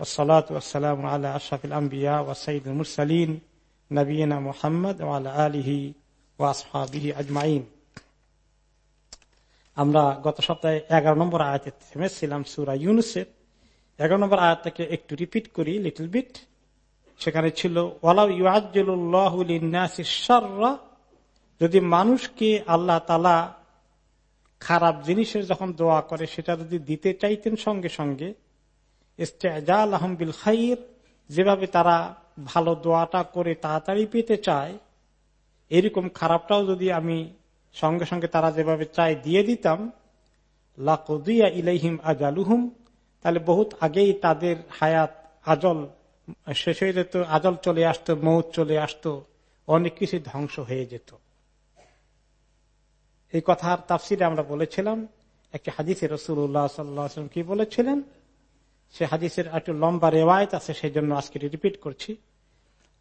والصلاة والسلام على أشرف الأنبياء وسيد المرسلين نبينا محمد وعلى آله وأصحابه أجمعين আমরা গত সপ্তাহে এগারো নম্বর আয়াতে থেমেছিলাম সুরা ইউনুসের এগারো নম্বর আয়াতটাকে একটু রিপিট করি লিটল বিট সেখানে ছিল ওয়ালাউ ইউআজ্জুল্লাহুলিনাসিসাররা যদি মানুষকে আল্লাহ তালা খারাপ জিনিসের যখন দোয়া করে সেটা যদি দিতে চাইতেন সঙ্গে সঙ্গে বিল খাইর, যেভাবে তারা ভালো দোয়াটা করে তাড়াতাড়ি পেতে চায়, এরকম খারাপটাও যদি আমি সঙ্গে সঙ্গে তারা যেভাবে চায় দিয়ে দিতাম, লাকুদিয়া ইলাইহিম আজালুহুম, তাহলে বহুত আগেই তাদের হায়াত আজল, শেষ হয়ে যেত, আজল চলে আসতো, মৌত চলে আসতো, অনেক কিছু ধ্বংস হয়ে যেত। এই কথার তাফসিরে আমরা বলেছিলাম, একটি হাদিসে রসুল্লাহ সাল্লাম কি বলেছিলেন? সে হাদিসের একটু লম্বা রেওয়ায়ত আছে সেই জন্য আজকে রিপিট করছি।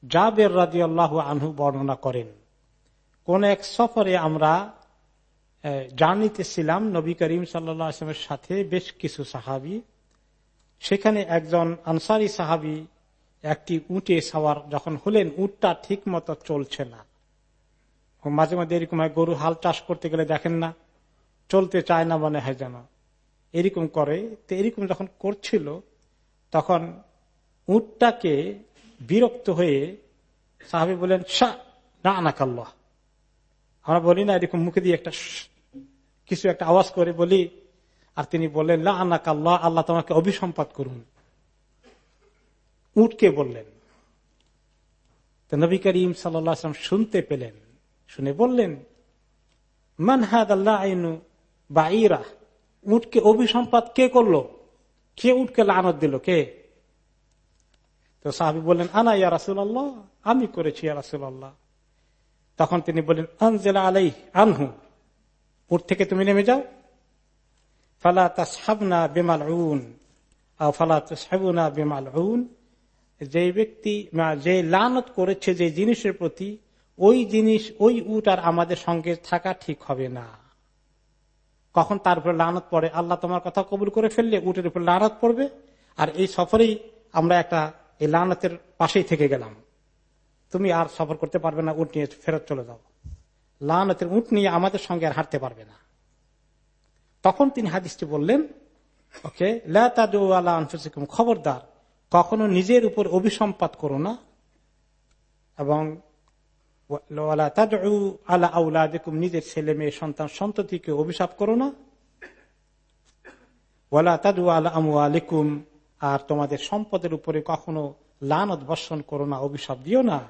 জাবের রাজি আল্লাহ আনহু বর্ণনা করেন, কোন এক সফরে আমরা জার্নিতে ছিলাম, নবী করিম সাল্লামের সাথে বেশ কিছু সাহাবি। সেখানে একজন আনসারি সাহাবি একটি উঁটে সাওয়ার যখন হলেন উটটা ঠিক মতো চলছে না। মাঝে মাঝে এরকম গরু হাল চাষ করতে গেলে দেখেন না, চলতে চায় না মনে হয় যেন। এরকম করে, তো এরকম যখন করছিল, তখন উটটাকে বিরক্ত হয়ে সাহাবি বলেন না আনাকাল্লাহ আমরা বলি, না, এরকম মুখে দিয়ে একটা কিছু একটা আওয়াজ করে বলি, আর তিনি বললেন লা আনাকাল্লাহ আল্লাহ তোমাকে অভিসম্পাদ করুন। উটকে বললেন। নবী করিম সাল্লাম শুনতে পেলেন, শুনে বললেন মানহাদ আল্লাহ আইনু বা ইরা উটকে অভিসম্পাদ কে করল? কে উঠকে লানত দিল? কে? তো সাহাবি বললেন, আনা ইয়া রাসুল আল্লাহ আমি করেছি ইয়া রাসুল আল্লাহ তখন তিনি বললেন, আনজেলা আলাই আনহু। উঠ থেকে তুমি নেমে যাও। ফালা তাসহাবনা বেমাল উন ফালা তাসহাবুনা বেমাল উন যে ব্যক্তি যে লানত করেছে যে জিনিসের প্রতি, ওই জিনিস, ওই উট আর আমাদের সঙ্গে থাকা ঠিক হবে না। কখন তার উপরে লানত পড়ে, আল্লাহ তোমার কথা কবুল করে ফেললে উটের উপর লানত পড়বে। আর এই সফরেই আমরা একটা, এই লানতের পাশেই থেকে গেলাম। তুমি আর সফর করতে পারবে না, উট নিয়ে ফেরত চলে যাও। লানতের উট নিয়ে আমাদের সঙ্গে আর হাঁটতে পারবে না। তখন তিনি হাদিসটি বললেন, ওকে খবরদার, কখনো নিজের উপর অভিসম্পাত করো না। এবং নিজের ছেলে মেয়ে, সন্তান, সন্ততিকে অভিশাপ করো না। তাদু আলা আলিকুম আর তোমাদের সম্পদের উপরে কখনো লানত বর্ষণ করো না, অভিশাপ দিও না।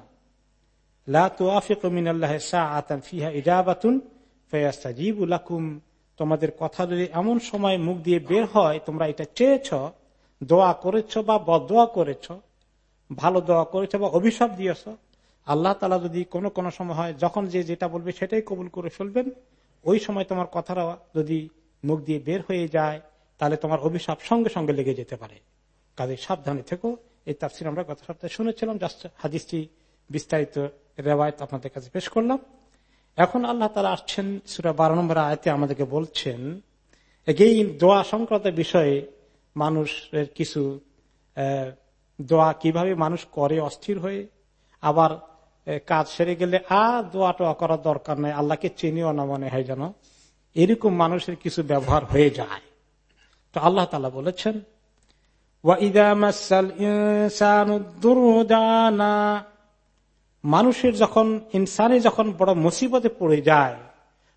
তোমাদের কথা যদি এমন সময় মুখ দিয়ে বের হয়, তোমরা এটা চেয়েছ, দোয়া করেছ বা বদোয়া করেছ, ভালো দোয়া করেছ বা অভিশাপ দিয়েছ আল্লাহ তালা যদি কোনো কোনো সময় হয়, যখন যে যেটা বলবে সেটাই কবুল করে ফেলবেন ওই সময় তোমার কথাটা যদি মুখ দিয়ে বের হয়ে যায়, তাহলে তোমার অভিশাপ সঙ্গে সঙ্গে লেগে যেতে পারে। কাজে সাবধানে থেকো। এই তাফসির আমরা গত সপ্তাহে শুনেছিলাম জাস্ট হাদিসটি বিস্তারিত রেওয়ায়ত আপনাদের কাছে পেশ করলাম। এখন আল্লাহ তালা আসছেন, সুরা বারো নম্বর আয়তে আমাদেরকে বলছেন এই দোয়া সংক্রান্ত বিষয়ে মানুষের কিছু দোয়া কীভাবে মানুষ করে অস্থির হয়ে, আবার কাজ সেরে গেলে আর দোয়া টোয়া করার দরকার নাই। আল্লাহকে চিনিও না মনে হয় যেন এরকম মানুষের কিছু ব্যবহার হয়ে যায়। তো আল্লাহ তালা বলেছেন মানুষের যখন, ইনসানে যখন বড় মুসিবতে পড়ে যায়,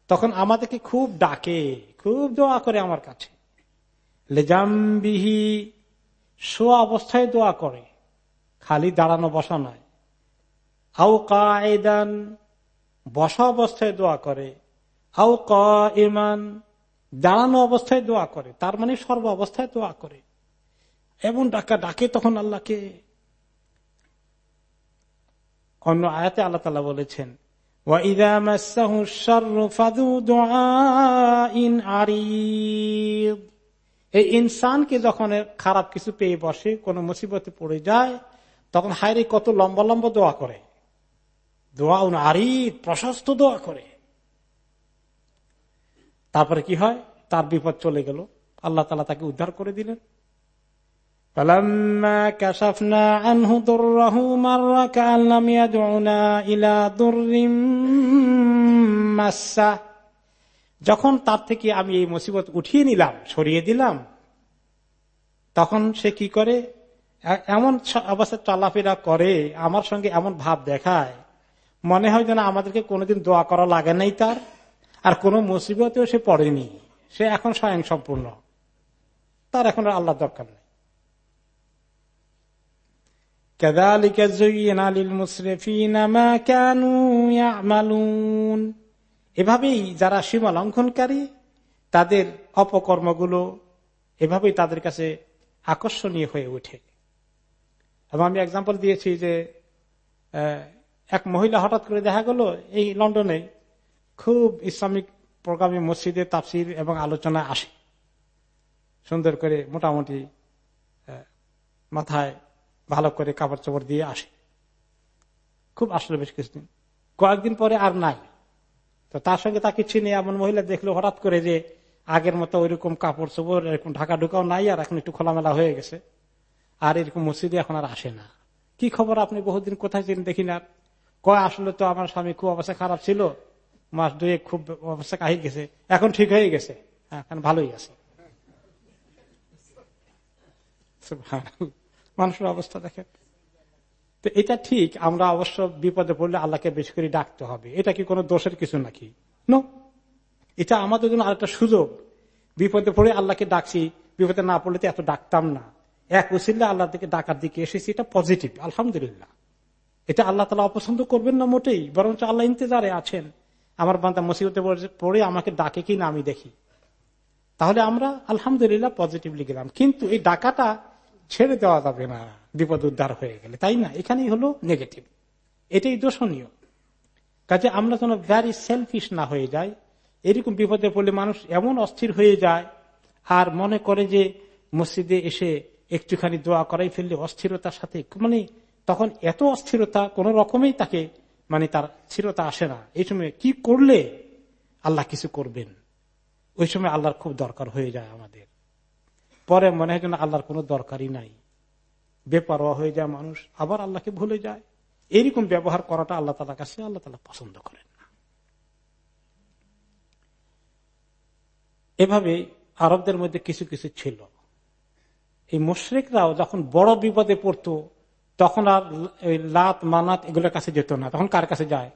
তখন আমাদেরকে খুব ডাকে, খুব দোয়া করে আমার কাছে। লেজাম্বিহি শো অবস্থায় দোয়া করে। খালি দাঁড়ানো, বসা নয়। আউ কায়দান বসা অবস্থায় দোয়া করে। আউ ক ইমান দাঁড়ানো অবস্থায় দোয়া করে। তার মানে সর্ব অবস্থায় দোয়া করে। এমন ডাকা ডাকে তখন আল্লাহকে। অন্য আয়াতে আল্লাহ তালা বলেছেন এই ইনসানকে যখন খারাপ কিছু পেয়ে বসে, কোন মুসিবতে পড়ে যায়, তখন হায়রে কত লম্বা লম্বা দোয়া করে। দোয়া উন আরিফ প্রশস্ত দোয়া করে। তারপরে কি হয়? তার বিপদ চলে গেল। আল্লাহ তালা তাকে উদ্ধার করে দিলেন। যখন তার থেকে আমি এই মুসিবত উঠিয়ে নিলাম, সরিয়ে দিলাম, তখন সে কি করে? এমন অবস্থা চলাফেরা করে, আমার সঙ্গে এমন ভাব দেখায়। মনে হয় যেন আমাদেরকে কোনোদিন দোয়া করা লাগে নাই তার। আর কোনো মুসিবতেও সে পড়েনি। সে এখন স্বয়ং সম্পূর্ণ তার এখন আল্লাহ দরকার নেই। এভাবেই যারা সীমা লঙ্ঘনকারী, তাদের অপকর্মগুলো এভাবেই তাদের কাছে আকর্ষণীয় হয়ে ওঠে। এবং আমি এক্সাম্পল দিয়েছি যে এক মহিলা হঠাৎ করে দেখা গেল, এই লন্ডনে খুব ইসলামিক প্রোগ্রামে মসজিদে তাফসির এবং আলোচনা আসে। সুন্দর করে মোটামুটি মাথায় ভালো করে কাপড় চোপড় দিয়ে আসে। খুব আসলে বেশ কিছুদিন। কয়েকদিন পরে আর নাই। তো তার সঙ্গে তাকে চিনে এমন মহিলা দেখল হঠাৎ করে যে আগের মতো ওইরকম কাপড় চোপড় এরকম ঢাকা ঢুকাও নাই আর এখন একটু খোলামেলা হয়ে গেছে। আর এরকম মসজিদে এখন আর আসে না। কি খবর আপনি বহুদিন কোথায় ছিলেন দেখি না। কয়, আসলে তো আমার স্বামী খুব অবস্থা খারাপ ছিল। মাস দুয়ে খুব অবস্থা কাহিল গেছে। এখন ঠিক হয়ে গেছে। হ্যাঁ এখন ভালোই আছে। মানুষের অবস্থা দেখেন। তো এটা ঠিক, আমরা অবশ্য বিপদে পড়লে আল্লাহকে বেশি করে ডাকতে হবে। এটা কি কোনো দোষের কিছু নাকি? নো এটা আমাদের জন্য আরেকটা সুযোগ। বিপদে পড়ে আল্লাহকে ডাকছি, বিপদে না পড়লে তো এত ডাকতাম না। এক উচিল্লা আল্লাহ থেকে ডাকার দিকে এসেছি, এটা পজিটিভ আলহামদুলিল্লাহ। এটা আল্লাহ তালা অপছন্দ করবেন না মোটেই, বরঞ্চ আল্লাহ ইন্তজারে আছেন। আমার বান্দা মুসিবতে পড়ে আমাকে ডাকে কি না আমি দেখি। তাহলে আমরা আলহামদুলিল্লাহ পজিটিভলি গেলাম। কিন্তু এই ডাকাটা ছেড়ে দেওয়া যাবে না, বিপদ উদ্ধার হয়ে গেলে। তাই না? এখানেই হলো নেগেটিভ এটাই দোষণীয় কাজে আমরা যেন ভ্যারি সেলফিশ না হয়ে যাই, এরকম বিপদে পড়লে মানুষ এমন অস্থির হয়ে যায়, আর মনে করে যে মসজিদে এসে একটুখানি দোয়া করাই ফেললে অস্থিরতার সাথে মানে তখন এত অস্থিরতা, কোন রকমেই তাকে মানে তার স্থিরতা আসে না। এই সময় কি করলে আল্লাহ কিছু করবেন? ওই সময় আল্লাহর খুব দরকার হয়ে যায় আমাদের। পরে মনে হয় যেন আল্লাহর কোনো দরকারই নাই। বেপরোয়া হয়ে যায় মানুষ, আবার আল্লাহকে ভুলে যায়। এইরকম ব্যবহার করাটা আল্লাহ তালা কাছে আল্লাহ তালা পছন্দ করেন না। এভাবে আরবদের মধ্যে কিছু কিছু ছিল। এই মুশ্রিকরাও যখন বড় বিপদে পড়তো তখন আর লাত, মানাত এগুলোর কাছে যেত না। তখন কার কাছে যায়?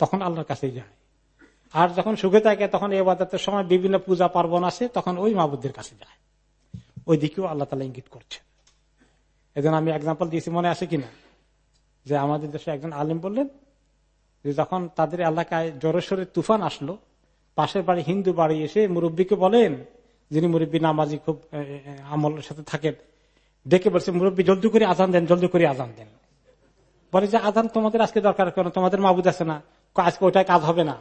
তখন আল্লাহর কাছে যায়। আর যখন সুখে থাকে, তখন এই বাদাতের সময় বিভিন্ন পূজা পার্বণ আসে, তখন ওই মাবুদের কাছে যায়। ওই দিকেও আল্লাহ তালা ইঙ্গিত করছে এজন্য আমি এক্সাম্পল দিয়েছি, মনে আছে কিনা? যে আমাদের দেশে একজন আলিম বললেন যে যখন তাদের এলাকায় জোরেশ্বরের তুফান আসলো, পাশের বাড়ি হিন্দু বাড়ি এসে মুরব্বীকে বলেন, যিনি মুরব্বী নামাজি খুব আমলের সাথে থাকেন ডেকে বলছে, মুরব্বী, জলদি করে আজান দেন, জলদি করে আজান দেন। বলে যে, আজান তোমাদের আজকে দরকার কেন? তোমাদের মাবুদ আছে না। আজকে ওইটাই কাজ হবে না।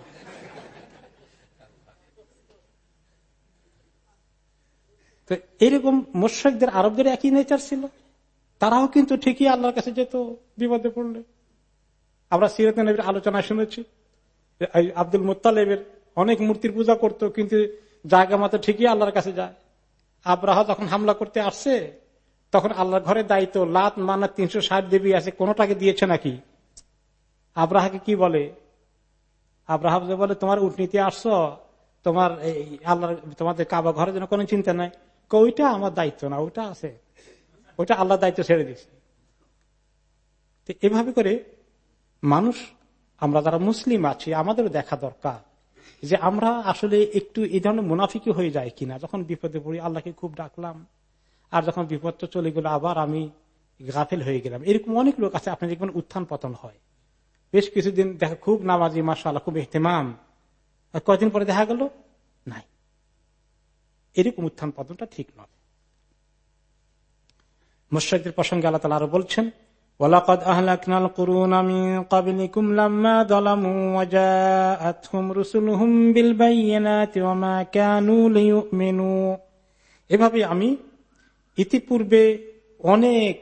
তো এরকম মোর্শেকদের আরবদের একই নেচার ছিল। তারাও কিন্তু ঠিকই আল্লাহর কাছে যেত, বিপদে পড়লে। আমরা সিরত নবীর আলোচনা শুনেছি। আব্দুল মুতালেবের অনেক মূর্তির পূজা করত, কিন্তু জায়গা মতো ঠিকই আল্লাহর কাছে যায়। আব্রাহা যখন হামলা করতে আসছে তখন আল্লাহর ঘরের দায়িত্ব, লাত, মানা, তিনশো ষাট দেবী আছে, কোনটাকে দিয়েছে নাকি? আব্রাহাকে কি বলে? আব্রাহাম যে বলে, তোমার উঠনীতি আসছো, তোমার এই আল্লাহর, তোমাদের কাবা ঘরের জন্য কোনো চিন্তা নাই। ওইটা আমার দায়িত্ব না, ওইটা আছে। ওইটা আল্লাহ দায়িত্ব ছেড়ে দিছে তো এভাবে করে মানুষ, আমরা যারা মুসলিম আছি, আমাদেরও দেখা দরকার যে আমরা আসলে একটু এই ধরনের মুনাফিকি হয়ে যায় কিনা। যখন বিপদে পড়ি, আল্লাহকে খুব ডাকলাম। আর যখন বিপদটা চলে গেল, আবার আমি গাফেল হয়ে গেলাম। এরকম অনেক লোক আছে, আপনার জীবনে উত্থান পতন হয়। বেশ কিছুদিন দেখা, খুব নামাজি মাসাল খুব এহতেমাম। আর কদিন পরে দেখা গেল? নাই। এরকম উত্থান পতনটা ঠিক নয়। মুশ্রিকদের প্রসঙ্গে আল্লাহ তালা আরও বলছেন ওলাকদ করুন আমি কাবিনী হুম বিল এভাবে আমি ইতিপূর্বে অনেক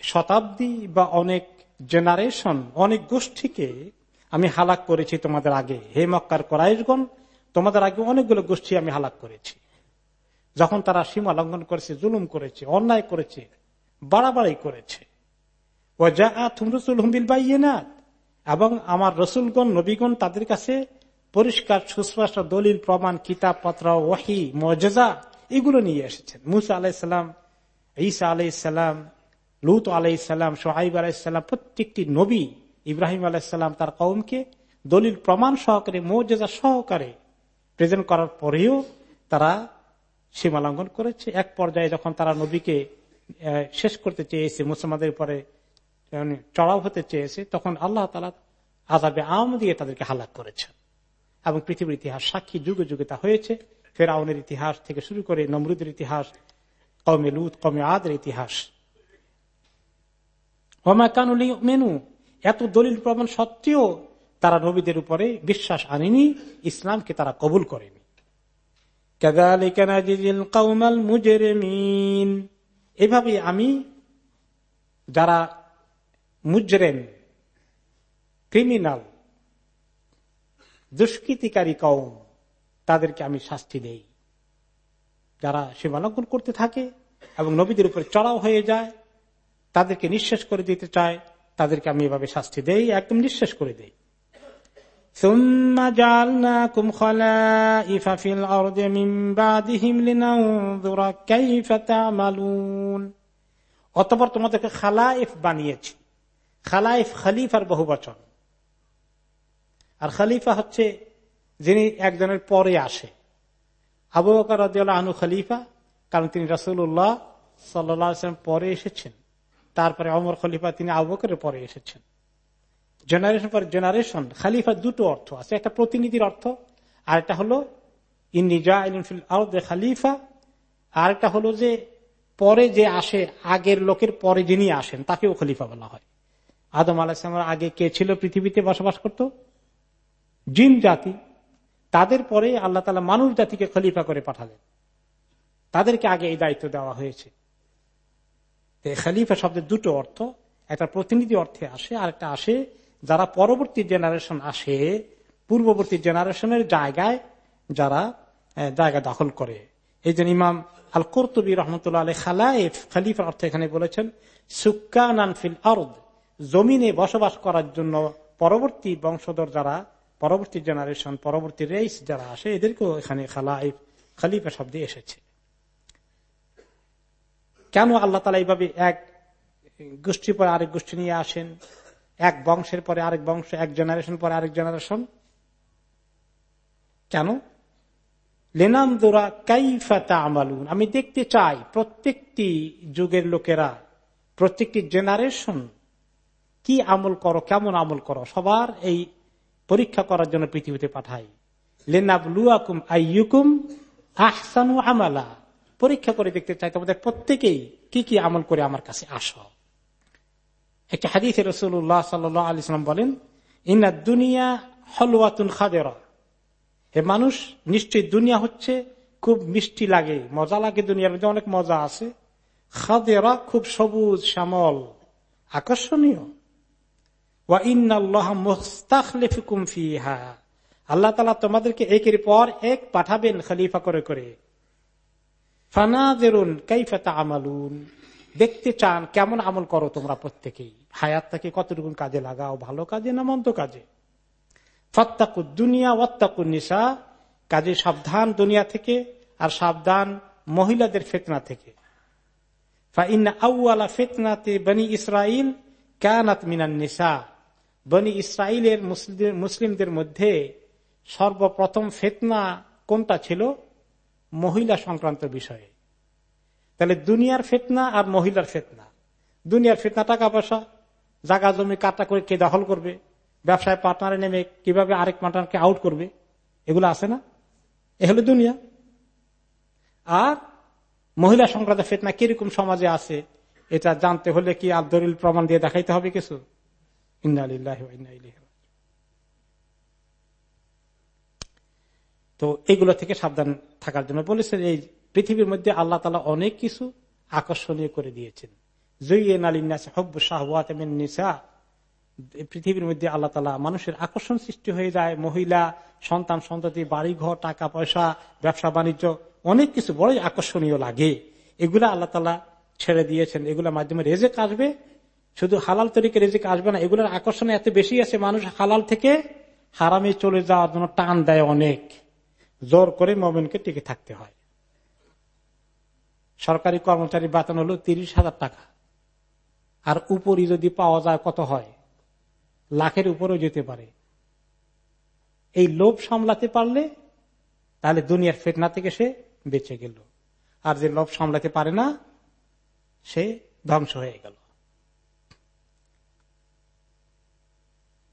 শতাব্দী বা অনেক জেনারেশন অনেক গোষ্ঠীকে আমি হালাক করেছি তোমাদের আগে। হে মক্কার করাইশগণ, তোমাদের আগে অনেকগুলো গোষ্ঠী আমি হালাক করেছি। যখন তারা সীমা লঙ্ঘন করেছে, জুলুম করেছে, অন্যায় করেছে, বাড়াবাড়ি করেছে। ও যা রসুল হুমবিল বাইনাত এবং আমার রসুলগণ, নবীগণ তাদের কাছে পরিষ্কার, সুস্পষ্ট দলিল, প্রমাণ কিতাব পত্র ওয়াহি মজা এগুলো নিয়ে এসেছেন। মুসা আলাইসাল্লাম ঈসা আলাইসাল্লাম লুত আলাইসাল্লাম সোহাইব আলাইসাল্লাম প্রত্যেকটি নবী ইব্রাহিম আলাইসাল্লাম তার কৌমকে দলিল প্রমাণ সহকারে মৌজেজা সহকারে প্রেজেন্ট করার পরেও তারা সীমা লঙ্ঘন করেছে। এক পর্যায়ে যখন তারা নবীকে শেষ করতে চেয়েছে, মুসলমানদের উপরে চড়াও হতে চেয়েছে, তখন আল্লাহ তালা আজাবে আম দিয়ে তাদেরকে হালাক করেছেন। এবং পৃথিবীর ইতিহাস সাক্ষী, যুগে যুগে তা হয়েছে। ফেরাউনের ইতিহাস থেকে শুরু করে নমরুদের ইতিহাস কমে লুত কমে আদের ইতিহাস। কানুলি মেনু এত দলিল প্রমাণ সত্ত্বেও তারা নবীদের উপরে বিশ্বাস আনেনি, ইসলামকে তারা কবুল করেনি। এভাবে আমি যারা মুজরেন ক্রিমিনাল, দুষ্কৃতিকারী কৌম তাদেরকে আমি শাস্তি দেই। যারা সীমালঙ্ঘন করতে থাকে এবং নবীদের উপরে চড়াও হয়ে যায়, তাদেরকে নিঃশেষ করে দিতে চায়, তাদেরকে আমি এভাবে শাস্তি দেই, একদম নিঃশেষ করে দেই। অতপর তোমাদেরকে খালাইফ বানিয়েছি। খালাইফ খালিফার বহু বচন আর খালিফা হচ্ছে যিনি একজনের পরে আসে। আবু বকর আনু খালিফা, কারণ তিনি রাসুল্লাহ সাল্লাম পরে এসেছেন। তারপরে অমর খলিফা, তিনি আবু বকরের পরে এসেছেন। জেনারেশন পর জেনারেশন খালিফা দুটো অর্থ আছে। একটা প্রতিনিধির অর্থ আর একটা হলো খালিফা আর একটা হলো যে, পরে যে আসে, আগের লোকের পরে যিনি আসেন, তাকেও খলিফা বলা হয়। আদম আলাহিসামের আগে কে ছিল পৃথিবীতে বসবাস করত? জিন জাতি। তাদের পরে আল্লাহ তালা মানুষ জাতিকে খলিফা করে পাঠালেন। তাদেরকে আগে এই দায়িত্ব দেওয়া হয়েছে। খালিফা শব্দের দুটো অর্থ, একটা প্রতিনিধি অর্থে আসে আর একটা আসে যারা পরবর্তী জেনারেশন আসে, পূর্ববর্তী জেনারেশনের জায়গায় যারা জায়গা দখল করে। এই জন্য ইমাম আল কর্তুবী রহমতুল্লাহ আলী খালাইফ খালিফার অর্থ এখানে বলেছেন সুকান ফিল আরদ জমিনে বসবাস করার জন্য পরবর্তী বংশধর যারা পরবর্তী জেনারেশন পরবর্তী রেস যারা আসে, এদেরকেও এখানে খালাইফ, খালিফা শব্দে এসেছে। কেন আল্লাহ তালা এইভাবে এক গোষ্ঠী পরে আরেক গোষ্ঠী নিয়ে আসেন? এক বংশের পরে আরেক বংশ, এক জেনারেশন পরে আরেক জেনারেশন কেন? লেনাম দোরা কাইফাতা আমালুন আমি দেখতে চাই প্রত্যেকটি যুগের লোকেরা, প্রত্যেকটি জেনারেশন কি আমল করো, কেমন আমল করো? সবার এই পরীক্ষা করার জন্য পৃথিবীতে পাঠাই। লেনাবলুয়াকুম আইয়ুকুম আহসানু আমালা। পরীক্ষা করে দেখতে চাই তোমাদের প্রত্যেকেই কি কি আমল করে আমার কাছে আস। একটা হাদিস রসুল্লাহ সাল্লাম বলেন ইনা দুনিয়া হলুয়াতুন খাদেরা। হে মানুষ, নিশ্চয়ই দুনিয়া হচ্ছে খুব মিষ্টি লাগে, মজা লাগে দুনিয়ার মধ্যে, অনেক মজা আছে। খাদেরা খুব সবুজ, শ্যামল, আকর্ষণীয়। আল্লাহ তালা তোমাদেরকে একের পর এক পাঠাবেন খলিফা করে করে। ফানাজেরুন কাইফাতা আমালুন দেখতে চান কেমন আমল করো তোমরা প্রত্যেকেই। হায়াতটাকে কতটুকু কাজে লাগাও, ভালো কাজে না মন্দ কাজে? ফত্তাকু দুনিয়া নিশা কাজে সাবধান দুনিয়া থেকে আর সাবধান মহিলাদের ফেতনা থেকে। ফেতনাতে বনি ইসরাইল কানাত মিনান নিসা। বনি ইসরায়েলের মুসলিমদের মধ্যে সর্বপ্রথম ফেতনা কোনটা ছিল? মহিলা সংক্রান্ত বিষয়ে। তাহলে দুনিয়ার ফেতনা আর মহিলার ফেতনা। দুনিয়ার ফেতনা টাকা পয়সা, জাগা জমি কাটা করে কে দখল করবে? ব্যবসায় পার্টনারে নেমে কীভাবে আরেক পার্টনারকে আউট করবে? এগুলো আছে না? এ হলো দুনিয়া। আর মহিলা সংক্রান্ত ফেতনা কীরকম সমাজে আছে, এটা জানতে হলে কি আর দলিল প্রমাণ দিয়ে দেখাইতে হবে কিছু? তো এগুলো থেকে সাবধান থাকার জন্য বলেছেন, এই পৃথিবীর মধ্যে আল্লাহ তালা অনেক কিছু আকর্ষণীয় করে দিয়েছেন। পৃথিবীর মধ্যে আল্লাহ তালা মানুষের আকর্ষণ সৃষ্টি হয়ে যায়, মহিলা, সন্তান, সন্ততি, বাড়িঘর টাকা পয়সা ব্যবসা, বাণিজ্য, অনেক কিছু বড়ই আকর্ষণীয় লাগে। এগুলা আল্লাহ তালা ছেড়ে দিয়েছেন এগুলোর মাধ্যমে রেজেক আসবে শুধু হালাল তরিকে রেজেক আসবে না, এগুলোর আকর্ষণ এত বেশি আছে, মানুষ হালাল থেকে হারামে চলে যাওয়ার জন্য টান দেয় অনেক। জোর করে মোমেনকে টিকে থাকতে হয়। সরকারি কর্মচারী বেতন হলো তিরিশ হাজার টাকা। আর উপরই যদি পাওয়া যায় কত হয়? লাখের উপরেও যেতে পারে। এই লোভ সামলাতে পারলে তাহলে দুনিয়ার ফেটনা থেকে সে বেঁচে গেল। আর যে লোভ সামলাতে পারে না, সে ধ্বংস হয়ে গেল।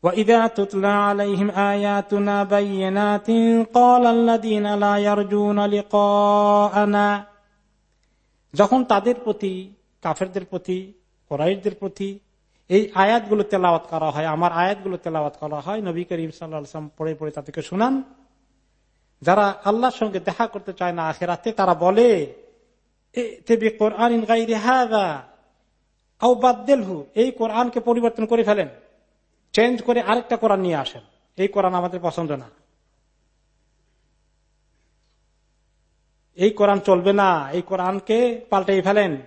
وإذا تتلى عليهم آياتنا بينات قال الذين لا يرجون لقاءنا যখন তাদের প্রতি কাফেরদের প্রতি কোরাইশদের প্রতি এই আয়াতগুলো তেলাওয়াত করা হয় আমার আয়াতগুলো তেলাওয়াত করা হয় নবী করিম সাল্লাম পড়ে পড়ে তাদেরকে শুনান যারা আল্লাহর সঙ্গে দেখা করতে চায় না আখেরাতে তারা বলে এই কোরআনকে পরিবর্তন করে ফেলেন চেঞ্জ করে আরেকটা কোরআন নিয়ে আসেন। এই কোরআন আমাদের পছন্দ না। এই কোরআন চলবে না, এই কোরআনকে পাল্টাই ফেলেন,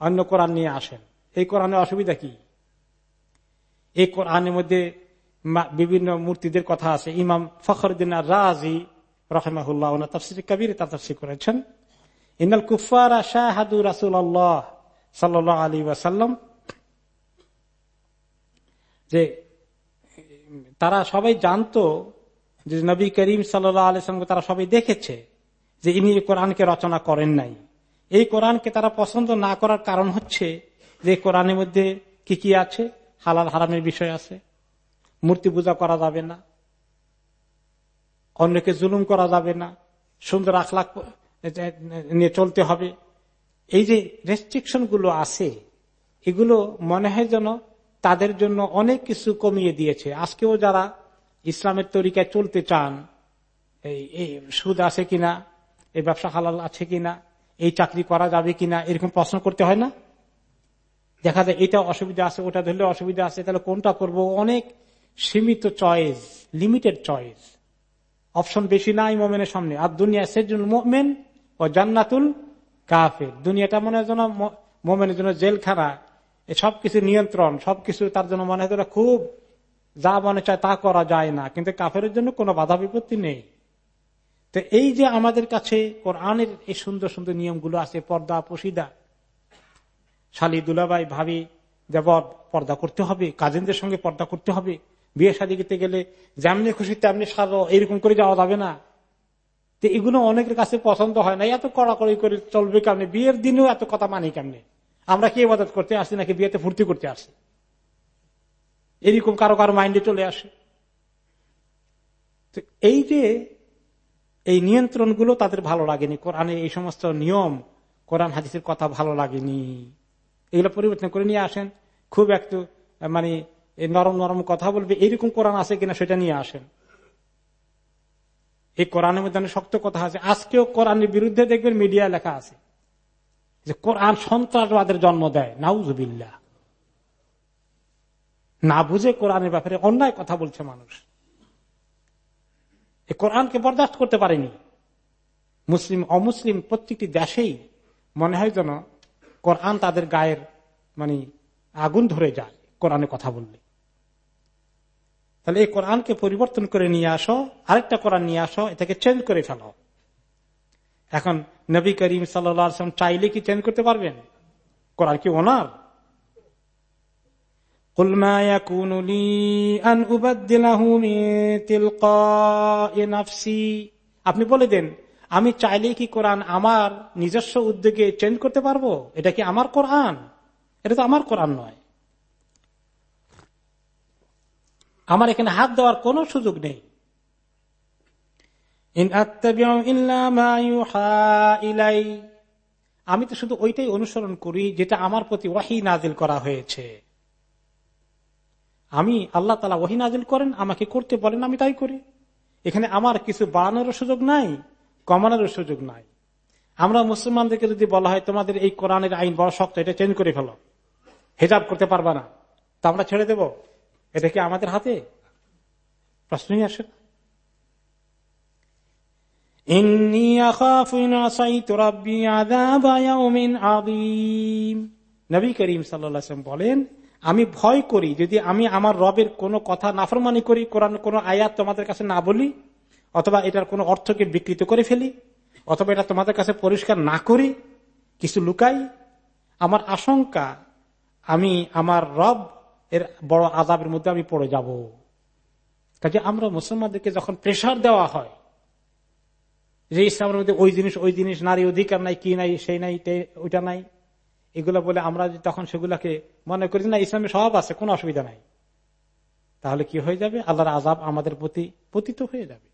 অন্য কোরআন নিয়ে আসেন। এই কোরআনের অসুবিধা কি? এই কোরআনের মধ্যে বিভিন্ন মূর্তিদের কথা আছে। ইমাম ফখরুদ্দিন রাজি রহমাহুল্লাহ তফসির কবির করেছেন। কুফারা রাসুল আল্লাহ আলী যে তারা সবাই জানতো যে নবী করিম সাল্লাহ আলিয়াকে তারা সবাই দেখেছে যে ইনি কোরআনকে রচনা করেন নাই। এই কোরআনকে তারা পছন্দ না করার কারণ হচ্ছে যে কোরআনের মধ্যে কি কি আছে? হালাল হারামের বিষয় আছে। মূর্তি পূজা করা যাবে না। অন্যকে জুলুম করা যাবে না। সুন্দর আখলাখ নিয়ে চলতে হবে। এই যে রেস্ট্রিকশনগুলো আছে, এগুলো মনে হয় যেন তাদের জন্য অনেক কিছু কমিয়ে দিয়েছে। আজকেও যারা ইসলামের তরিকায় চলতে চান, এই সুদ আছে কিনা, এই ব্যবসা হালাল আছে কিনা, এই চাকরি করা যাবে কিনা, এরকম প্রশ্ন করতে হয় না? দেখা যায় এটা অসুবিধা আছে, ওটা ধরলে অসুবিধা আছে, তাহলে কোনটা করব? অনেক সীমিত চয়েস লিমিটেড চয়েস। অপশন বেশি নাই মোমেনের সামনে। আর দুনিয়া সেজুল মোমেন ও জান্নাতুল কাফের। দুনিয়াটা মনে হয় যেন মোমেনের জন্য জেলখানা। সবকিছু নিয়ন্ত্রণ, সবকিছু তার জন্য মনে হয় খুব যা মনে চায় তা করা যায় না। কিন্তু কাফের জন্য কোনো বাধা বিপত্তি নেই। তো এই যে আমাদের কাছে কোরআনের এই সুন্দর সুন্দর নিয়মগুলো আছে, পর্দা পশিদা, শালি দুলাবাই ভাবি দেবর পর্দা করতে হবে, কাজিনদের সঙ্গে পর্দা করতে হবে, বিয়ে শাদী করতে গেলে যেমনি খুশি তেমনি সাজো এরকম করে যাওয়া যাবে না। তো এগুলো অনেকের কাছে পছন্দ হয় না। এত কড়াকড়ি করে চলবে কেমনি? বিয়ের দিনেও এত কথা মানি কেমনি? আমরা কি ইবাদত করতে আসি নাকি বিয়েতে ফুর্তি করতে আসি? এরকম কারও কারও মাইন্ডে চলে আসে। এই যে এই নিয়ন্ত্রণগুলো তাদের ভালো লাগেনি। কোরআনের এই সমস্ত নিয়ম, কোরআন হাদিসের কথা ভালো লাগেনি। এগুলো পরিবর্তন করে নিয়ে আসেন। খুব একটু মানে নরম নরম কথা বলবে। এরকম কোরআন আছে কিনা সেটা নিয়ে আসেন। এই কোরআনের মধ্যে শক্ত কথা আছে। আজকেও কোরআনের বিরুদ্ধে দেখবেন মিডিয়া লেখা আছে। যে কোরআন সন্ত্রাসবাদের জন্ম দেয় নাউজুবিল্লা না বুঝে কোরআনের ব্যাপারে অন্যায় কথা বলছে মানুষ। কোরআনকে বরদাস্ত করতে পারেনি। মুসলিম, অমুসলিম প্রত্যেকটি দেশেই মনে হয় যেন কোরআন তাদের গায়ের মানে আগুন ধরে যায় কোরআনে কথা বললে। তাহলে এই কোরআনকে পরিবর্তন করে নিয়ে আসো, আরেকটা কোরআন নিয়ে আসো, এটাকে চেঞ্জ করে ফেলো। এখন নবী করিম সাল্লাম চাইলে কি চেঞ্জ করতে পারবেন? কোরআন কি ওনার? আপনি বলে দেন, আমি চাইলে কি কোরআন আমার নিজস্ব উদ্যোগে চেঞ্জ করতে পারব? এটা কি আমার কোরআন? এটা তো আমার কোরআন নয়। আমার এখানে হাত দেওয়ার কোন সুযোগ নেই। আমি তো শুধু ওইটাই অনুসরণ করি যেটা আমার প্রতি ওয়াহি নাজিল করা হয়েছে। আমি আল্লাহ তালা ওয়াহি নাজিল করেন, আমাকে করতে বলেন, আমি তাই করি। এখানে আমার কিছু বাড়ানোর সুযোগ নাই কমানোর সুযোগ নাই। আমরা মুসলমানদেরকে যদি বলা হয়, তোমাদের এই কোরআনের আইন বড় শক্ত, এটা চেঞ্জ করে ফেলো। হেজাব করতে পারবা না। তা আমরা ছেড়ে দেব? এটা কি আমাদের হাতে? প্রশ্নই আসে না। বলেন, আমি ভয় করি যদি আমি আমার রবের কোনো কথা নাফরমানি করি, কোরআন কোন আয়াত তোমাদের কাছে না বলি, অথবা এটার কোনো অর্থকে বিকৃত করে ফেলি, অথবা এটা তোমাদের কাছে পরিষ্কার না করি, কিছু লুকাই, আমার আশঙ্কা, আমি আমার রব এর বড় আজাবের মধ্যে আমি পড়ে যাব। কাজে আমরা মুসলমানদেরকে যখন প্রেশার দেওয়া হয় যে ইসলামের মধ্যে ওই জিনিস ওই জিনিস, নারী অধিকার নাই, কি নাই, সেই নাই ওইটা নাই, এগুলো বলে আমরা তখন সেগুলাকে মনে করি না, ইসলামে সব আছে, কোনো অসুবিধা নাই। তাহলে কি হয়ে যাবে? আল্লাহর আজাব আমাদের প্রতি পতিত হয়ে যাবে।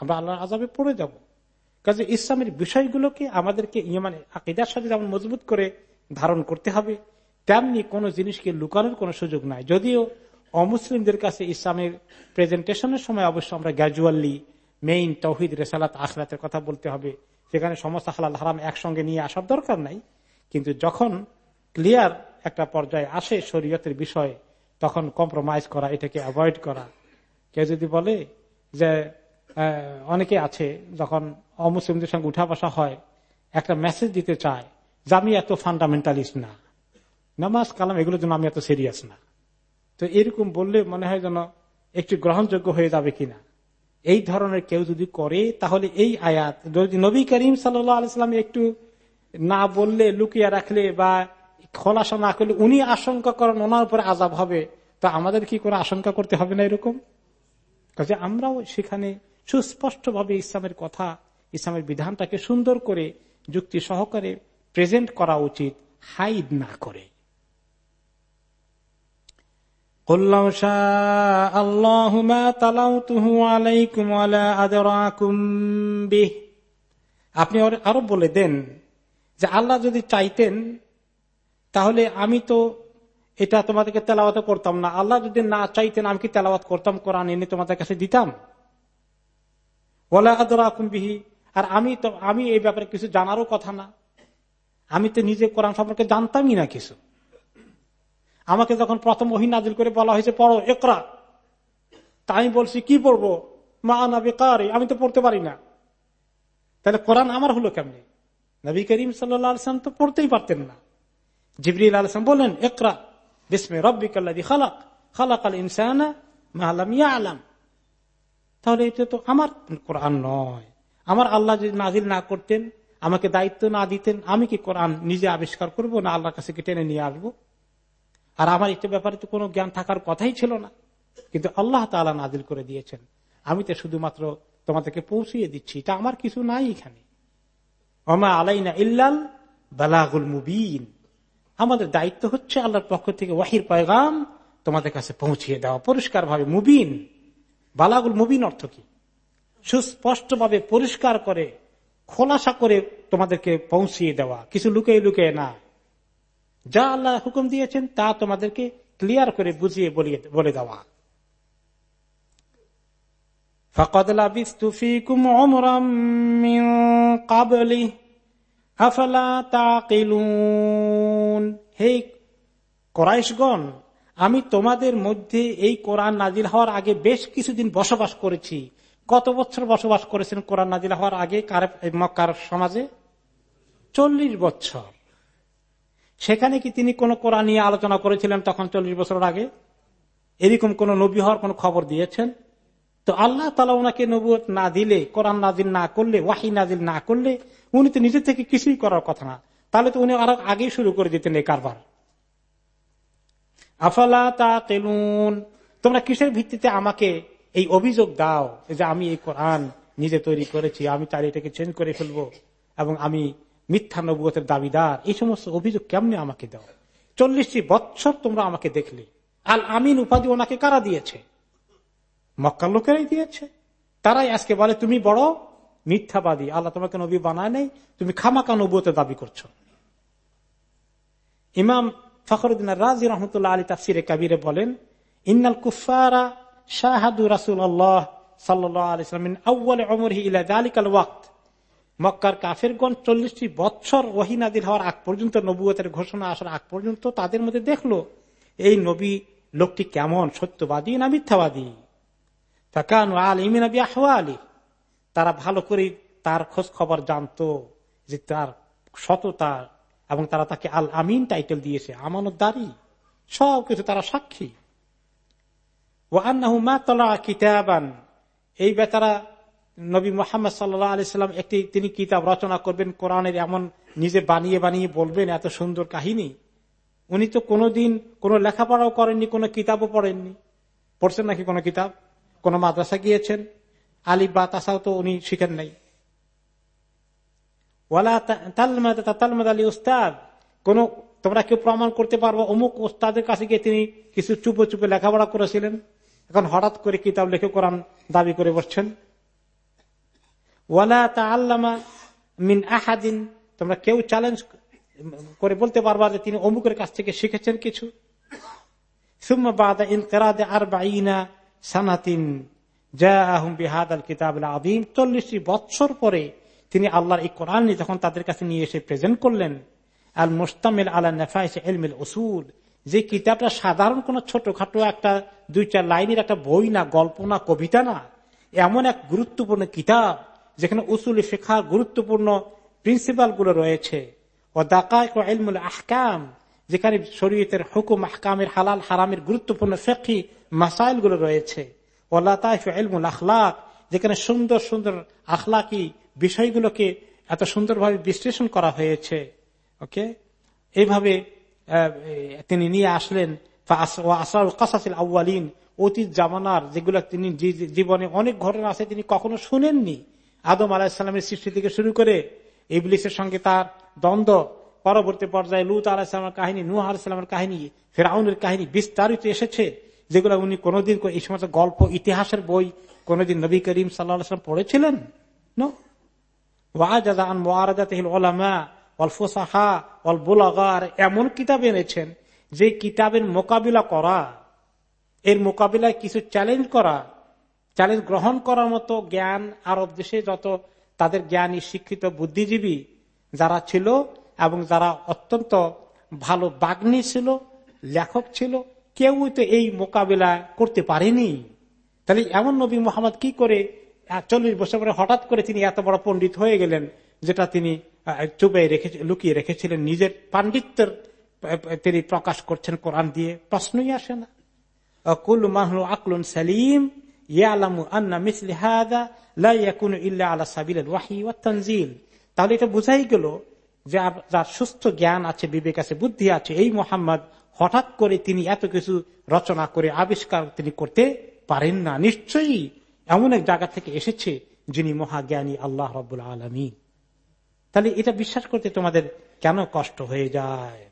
আমরা আল্লাহর আজাবে পড়ে যাব। কাজে ইসলামের বিষয়গুলোকে আমাদেরকে মানে আকিদার সাথে যেমন মজবুত করে ধারণ করতে হবে, তেমনি কোন জিনিসকে লুকানোর কোন সুযোগ নাই। যদিও অমুসলিমদের কাছে ইসলামের প্রেজেন্টেশনের সময় অবশ্য আমরা গ্র্যাজুয়ালি মেইন তৌহিদ রেসালাত আখলাতের কথা বলতে হবে। সেখানে সমস্ত হালাল, হারাম একসঙ্গে নিয়ে আসার দরকার নাই। কিন্তু যখন ক্লিয়ার একটা পর্যায়ে আসে শরীয়তের বিষয়ে, তখন কম্প্রোমাইজ করা, এটাকে অ্যাভয়েড করা। কেউ যদি বলে যে অনেকে আছে, যখন অমুসলিমদের সঙ্গে উঠা বসা হয়, একটা মেসেজ দিতে চায়, যে আমি এত ফান্ডামেন্টালিস্ট না। নামাজ, কালাম, এগুলোর জন্য আমি এত সিরিয়াস না। তো এরকম বললে মনে হয় যেন একটু গ্রহণযোগ্য হয়ে যাবে কিনা। এই ধরনের কেউ যদি করে, তাহলে এই আয়াত, যদি নবী করিম সাল্লাম একটু না বললে, লুকিয়ে রাখলে বা খোলাসা না করলে, উনি আশঙ্কা করেন ওনার উপরে আজাব হবে, তা আমাদের কি করে আশঙ্কা করতে হবে না এরকম? কাজে আমরাও সেখানে সুস্পষ্টভাবে ইসলামের কথা, ইসলামের বিধানটাকে সুন্দর করে যুক্তি সহকারে প্রেজেন্ট করা উচিত, হাইড না করে। আপনি আরও বলে দেন যে আল্লাহ যদি চাইতেন, তাহলে আমি তো এটা তোমাদেরকে তেলাওয়াত করতাম না। আল্লাহ যদি না চাইতেন, আমি কি তেলাওয়াত করতাম? কোরআন এনে তোমাদের কাছে দিতাম। ওলা আদরাকুম বিহি। আর আমি তো আমি এই ব্যাপারে কিছু জানারও কথা না। আমি তো নিজে কোরআন সম্পর্কে জানতামই না কিছু। আমাকে যখন প্রথম ওহি নাজিল করে বলা হয়েছে, পড়ো একরা তা আমি বলছি, কি পড়ব? মা না বেকার, আমি তো পড়তে পারি না। তাহলে কোরআন আমার হলো কেমনি? নবী করিম সাল্লাম তো পড়তেই পারতেন না। জিবরিল আলসালাম বললেন একরা বিসমে রব্বিকাল্লাদি খালাক খালাক আল ইনসানা মাহালাম ইয়া আলাম তাহলে এটা তো আমার কোরআন নয়। আমার আল্লাহ যদি নাজিল না করতেন, আমাকে দায়িত্ব না দিতেন, আমি কি কোরআন নিজে আবিষ্কার করব না আল্লাহর কাছে টেনে নিয়ে আসব? আর আমার একটা ব্যাপারে তো কোনো জ্ঞান থাকার কথাই ছিল না। কিন্তু আল্লাহ তালা নাজিল করে দিয়েছেন। আমি তো শুধুমাত্র তোমাদেরকে পৌঁছিয়ে দিচ্ছি। এটা আমার কিছু নাই এখানে। অমা আলাইনা ইল্লাল বালাগুল মুবিন। আমাদের দায়িত্ব হচ্ছে আল্লাহর পক্ষ থেকে ওয়াহির পয়গাম তোমাদের কাছে পৌঁছিয়ে দেওয়া। পরিষ্কার ভাবে মুবিন। বালাগুল মুবিন অর্থ কি? সুস্পষ্টভাবে পরিষ্কার করে, খোলাসা করে তোমাদেরকে পৌঁছিয়ে দেওয়া। কিছু লুকিয়ে লুকিয়ে না। যা আল্লাহ হুকুম দিয়েছেন, তা তোমাদেরকে ক্লিয়ার করে বুঝিয়ে বলে দেওয়া। কোরাইশগণ, আমি তোমাদের মধ্যে এই কোরআন নাজিল হওয়ার আগে বেশ কিছুদিন বসবাস করেছি। কত বছর বসবাস করেছেন কোরআন নাজিল হওয়ার আগে মক্কার সমাজে? চল্লিশ বছর। সেখানে কি তিনি কোন কোরআন নিয়ে আলোচনা করেছিলেন তখন চল্লিশ বছর আগে? এরকম কোন নবী হওয়ার কোন খবর দিয়েছেন? তো আল্লাহ তালা ওনাকে নবুয় না দিলে, কোরআন নাজিল না করলে, ওয়াহি নাজিল না করলে, উনি তো নিজের থেকে কিছুই করার কথা না। তাহলে তো উনি আরও আগেই শুরু করে দিতেন এই কারবার। আফালা তা তেলুন তোমরা কিসের ভিত্তিতে আমাকে এই অভিযোগ দাও যে আমি এই কোরআন নিজে তৈরি করেছি, আমি তার এটাকে চেঞ্জ করে ফেলব এবং আমি মিথ্যা নবুয়তের দাবিদার। এই সমস্ত অভিযোগ কেমনে আমাকে দাও? চল্লিশটি বৎসর তোমরা আমাকে দেখলে। আল আমিন উপাধি ওনাকে কারা দিয়েছে? মক্কার লোকেরাই দিয়েছে। তারাই আজকে বলে, তুমি বড় মিথ্যাবাদী। আল্লাহ তোমাকে নবী বানায় নেই। তুমি খামাকা নবুয়তের দাবি করছ। ইমাম ফখরুদ্দিন রাজি রহমতুল্লাহ আলী তাফসিরে কাবিরে বলেন, ইন্নাল কুফারা শাহাদু রাসুল আল্লাহ মক্কার কাফেরগণ চল্লিশটি বৎসর ওহিনাদির হওয়ার আগ পর্যন্ত নবুয়তের ঘোষণা আসার আগ পর্যন্ত তাদের মধ্যে দেখল, এই নবী লোকটি কেমন সত্যবাদী না মিথ্যাবাদী? তাকান আল ইমিনাবি আহওয়ালি তারা ভালো করে তার খোঁজ খবর জানতো যে তার সততা এবং তারা তাকে আল আমিন টাইটেল দিয়েছে আমানত দাঁড়ি সব কিছু তারা সাক্ষী। ও তলা কিতাবান, এই বেচারা নবী মোহাম্মদ সাল্লাহ আলিয়াল্লাম একটি, তিনি কিতাব রচনা করবেন, কোরআনের এমন নিজে বানিয়ে বানিয়ে বলবেন, এত সুন্দর কাহিনী। উনি তো কোনোদিন কোন লেখাপড়াও করেননি, কোনো কিতাবও পড়েননি। পড়ছেন নাকি কোনো কিতাব? কোন মাদ্রাসা গিয়েছেন? আলিফ বা তাসাও তো উনি শিখেন নাই। আলী উস্তাদ, কোন, তোমরা কেউ প্রমাণ করতে পারব, অমুক ওস্তাদের কাছে গিয়ে তিনি কিছু চুপে চুপে লেখাপড়া করেছিলেন। এখন হঠাৎ করে কিতাব লেখে কোরআন দাবি করে বসছেন। ওয়ালা তা আল্লামা মিন আহাদিন। তোমরা কেউ চ্যালেঞ্জ করে বলতে পারবা যে তিনি অমুকের কাছ থেকে শিখেছেন কিছু। চল্লিশটি বৎসর পরে তিনি আল্লাহর এই যখন তাদের কাছে নিয়ে এসে প্রেজেন্ট করলেন, আল মুস্তামিল আল্লাহ এলমিল ওসুল যে কিতাবটা সাধারণ কোন ছোটখাটো একটা দুই চার লাইনের একটা বই না, গল্প না, কবিতা না, এমন এক গুরুত্বপূর্ণ কিতাব যেখানে উসুল শেখার গুরুত্বপূর্ণ প্রিন্সিপালগুলো রয়েছে। ও দাকায় এলমুল আহকাম, যেখানে শরীয়তের হুকুম আহকামের হালাল হারামের গুরুত্বপূর্ণ ফেকি মাসাইলগুলো রয়েছে। ও এলমুল আখলাক, যেখানে সুন্দর সুন্দর আখলাকি বিষয়গুলোকে এত সুন্দরভাবে বিশ্লেষণ করা হয়েছে। ওকে? এইভাবে তিনি নিয়ে আসলেন। আউ্বালিন অতীত জামানার যেগুলো তিনি জীবনে অনেক ঘটনা আছে তিনি কখনো শুনেননি। আদম আলাহিসামের সৃষ্টি থেকে শুরু করে ইবলিসের সঙ্গে তার দ্বন্দ্ব, পরবর্তী পর্যায়ে লুত আলাহিসামের কাহিনী নু আলাহিসামের কাহিনী, ফেরাউনের কাহিনী বিস্তারিত এসেছে, যেগুলো উনি কোনোদিন এই সমস্ত গল্প, ইতিহাসের বই কোনোদিন নবী করিম সাল্লাম পড়েছিলেন? এমন কিতাব এনেছেন যে কিতাবের মোকাবিলা করা, এর মোকাবিলায় কিছু চ্যালেঞ্জ করা চ্যালেঞ্জ গ্রহণ করার মতো জ্ঞান আরব দেশে যত তাদের জ্ঞানী, শিক্ষিত, বুদ্ধিজীবী যারা ছিল এবং যারা অত্যন্ত ভালো বাগ্নি ছিল, লেখক ছিল, কেউ তো এই মোকাবিলা করতে পারেনি। তাহলে এমন নবী মোহাম্মদ কি করে চল্লিশ বছর পরে হঠাৎ করে তিনি এত বড় পণ্ডিত হয়ে গেলেন, যেটা তিনি চুপে রেখে, লুকিয়ে রেখেছিলেন, নিজের পাণ্ডিত্যের তিনি প্রকাশ করছেন কোরআন দিয়ে, প্রশ্নই আসে না। কুল মাহলু আকলুন সালিম তাহলে এটা বোঝাই গেল যে যার সুস্থ জ্ঞান আছে, বিবেক আছে, বুদ্ধি আছে, এই মোহাম্মদ হঠাৎ করে তিনি এত কিছু রচনা করে, আবিষ্কার তিনি করতে পারেন না। নিশ্চয়ই এমন এক জায়গা থেকে এসেছে যিনি মহাজ্ঞানী আল্লাহ রব আলমী তাহলে এটা বিশ্বাস করতে তোমাদের কেন কষ্ট হয়ে যায়?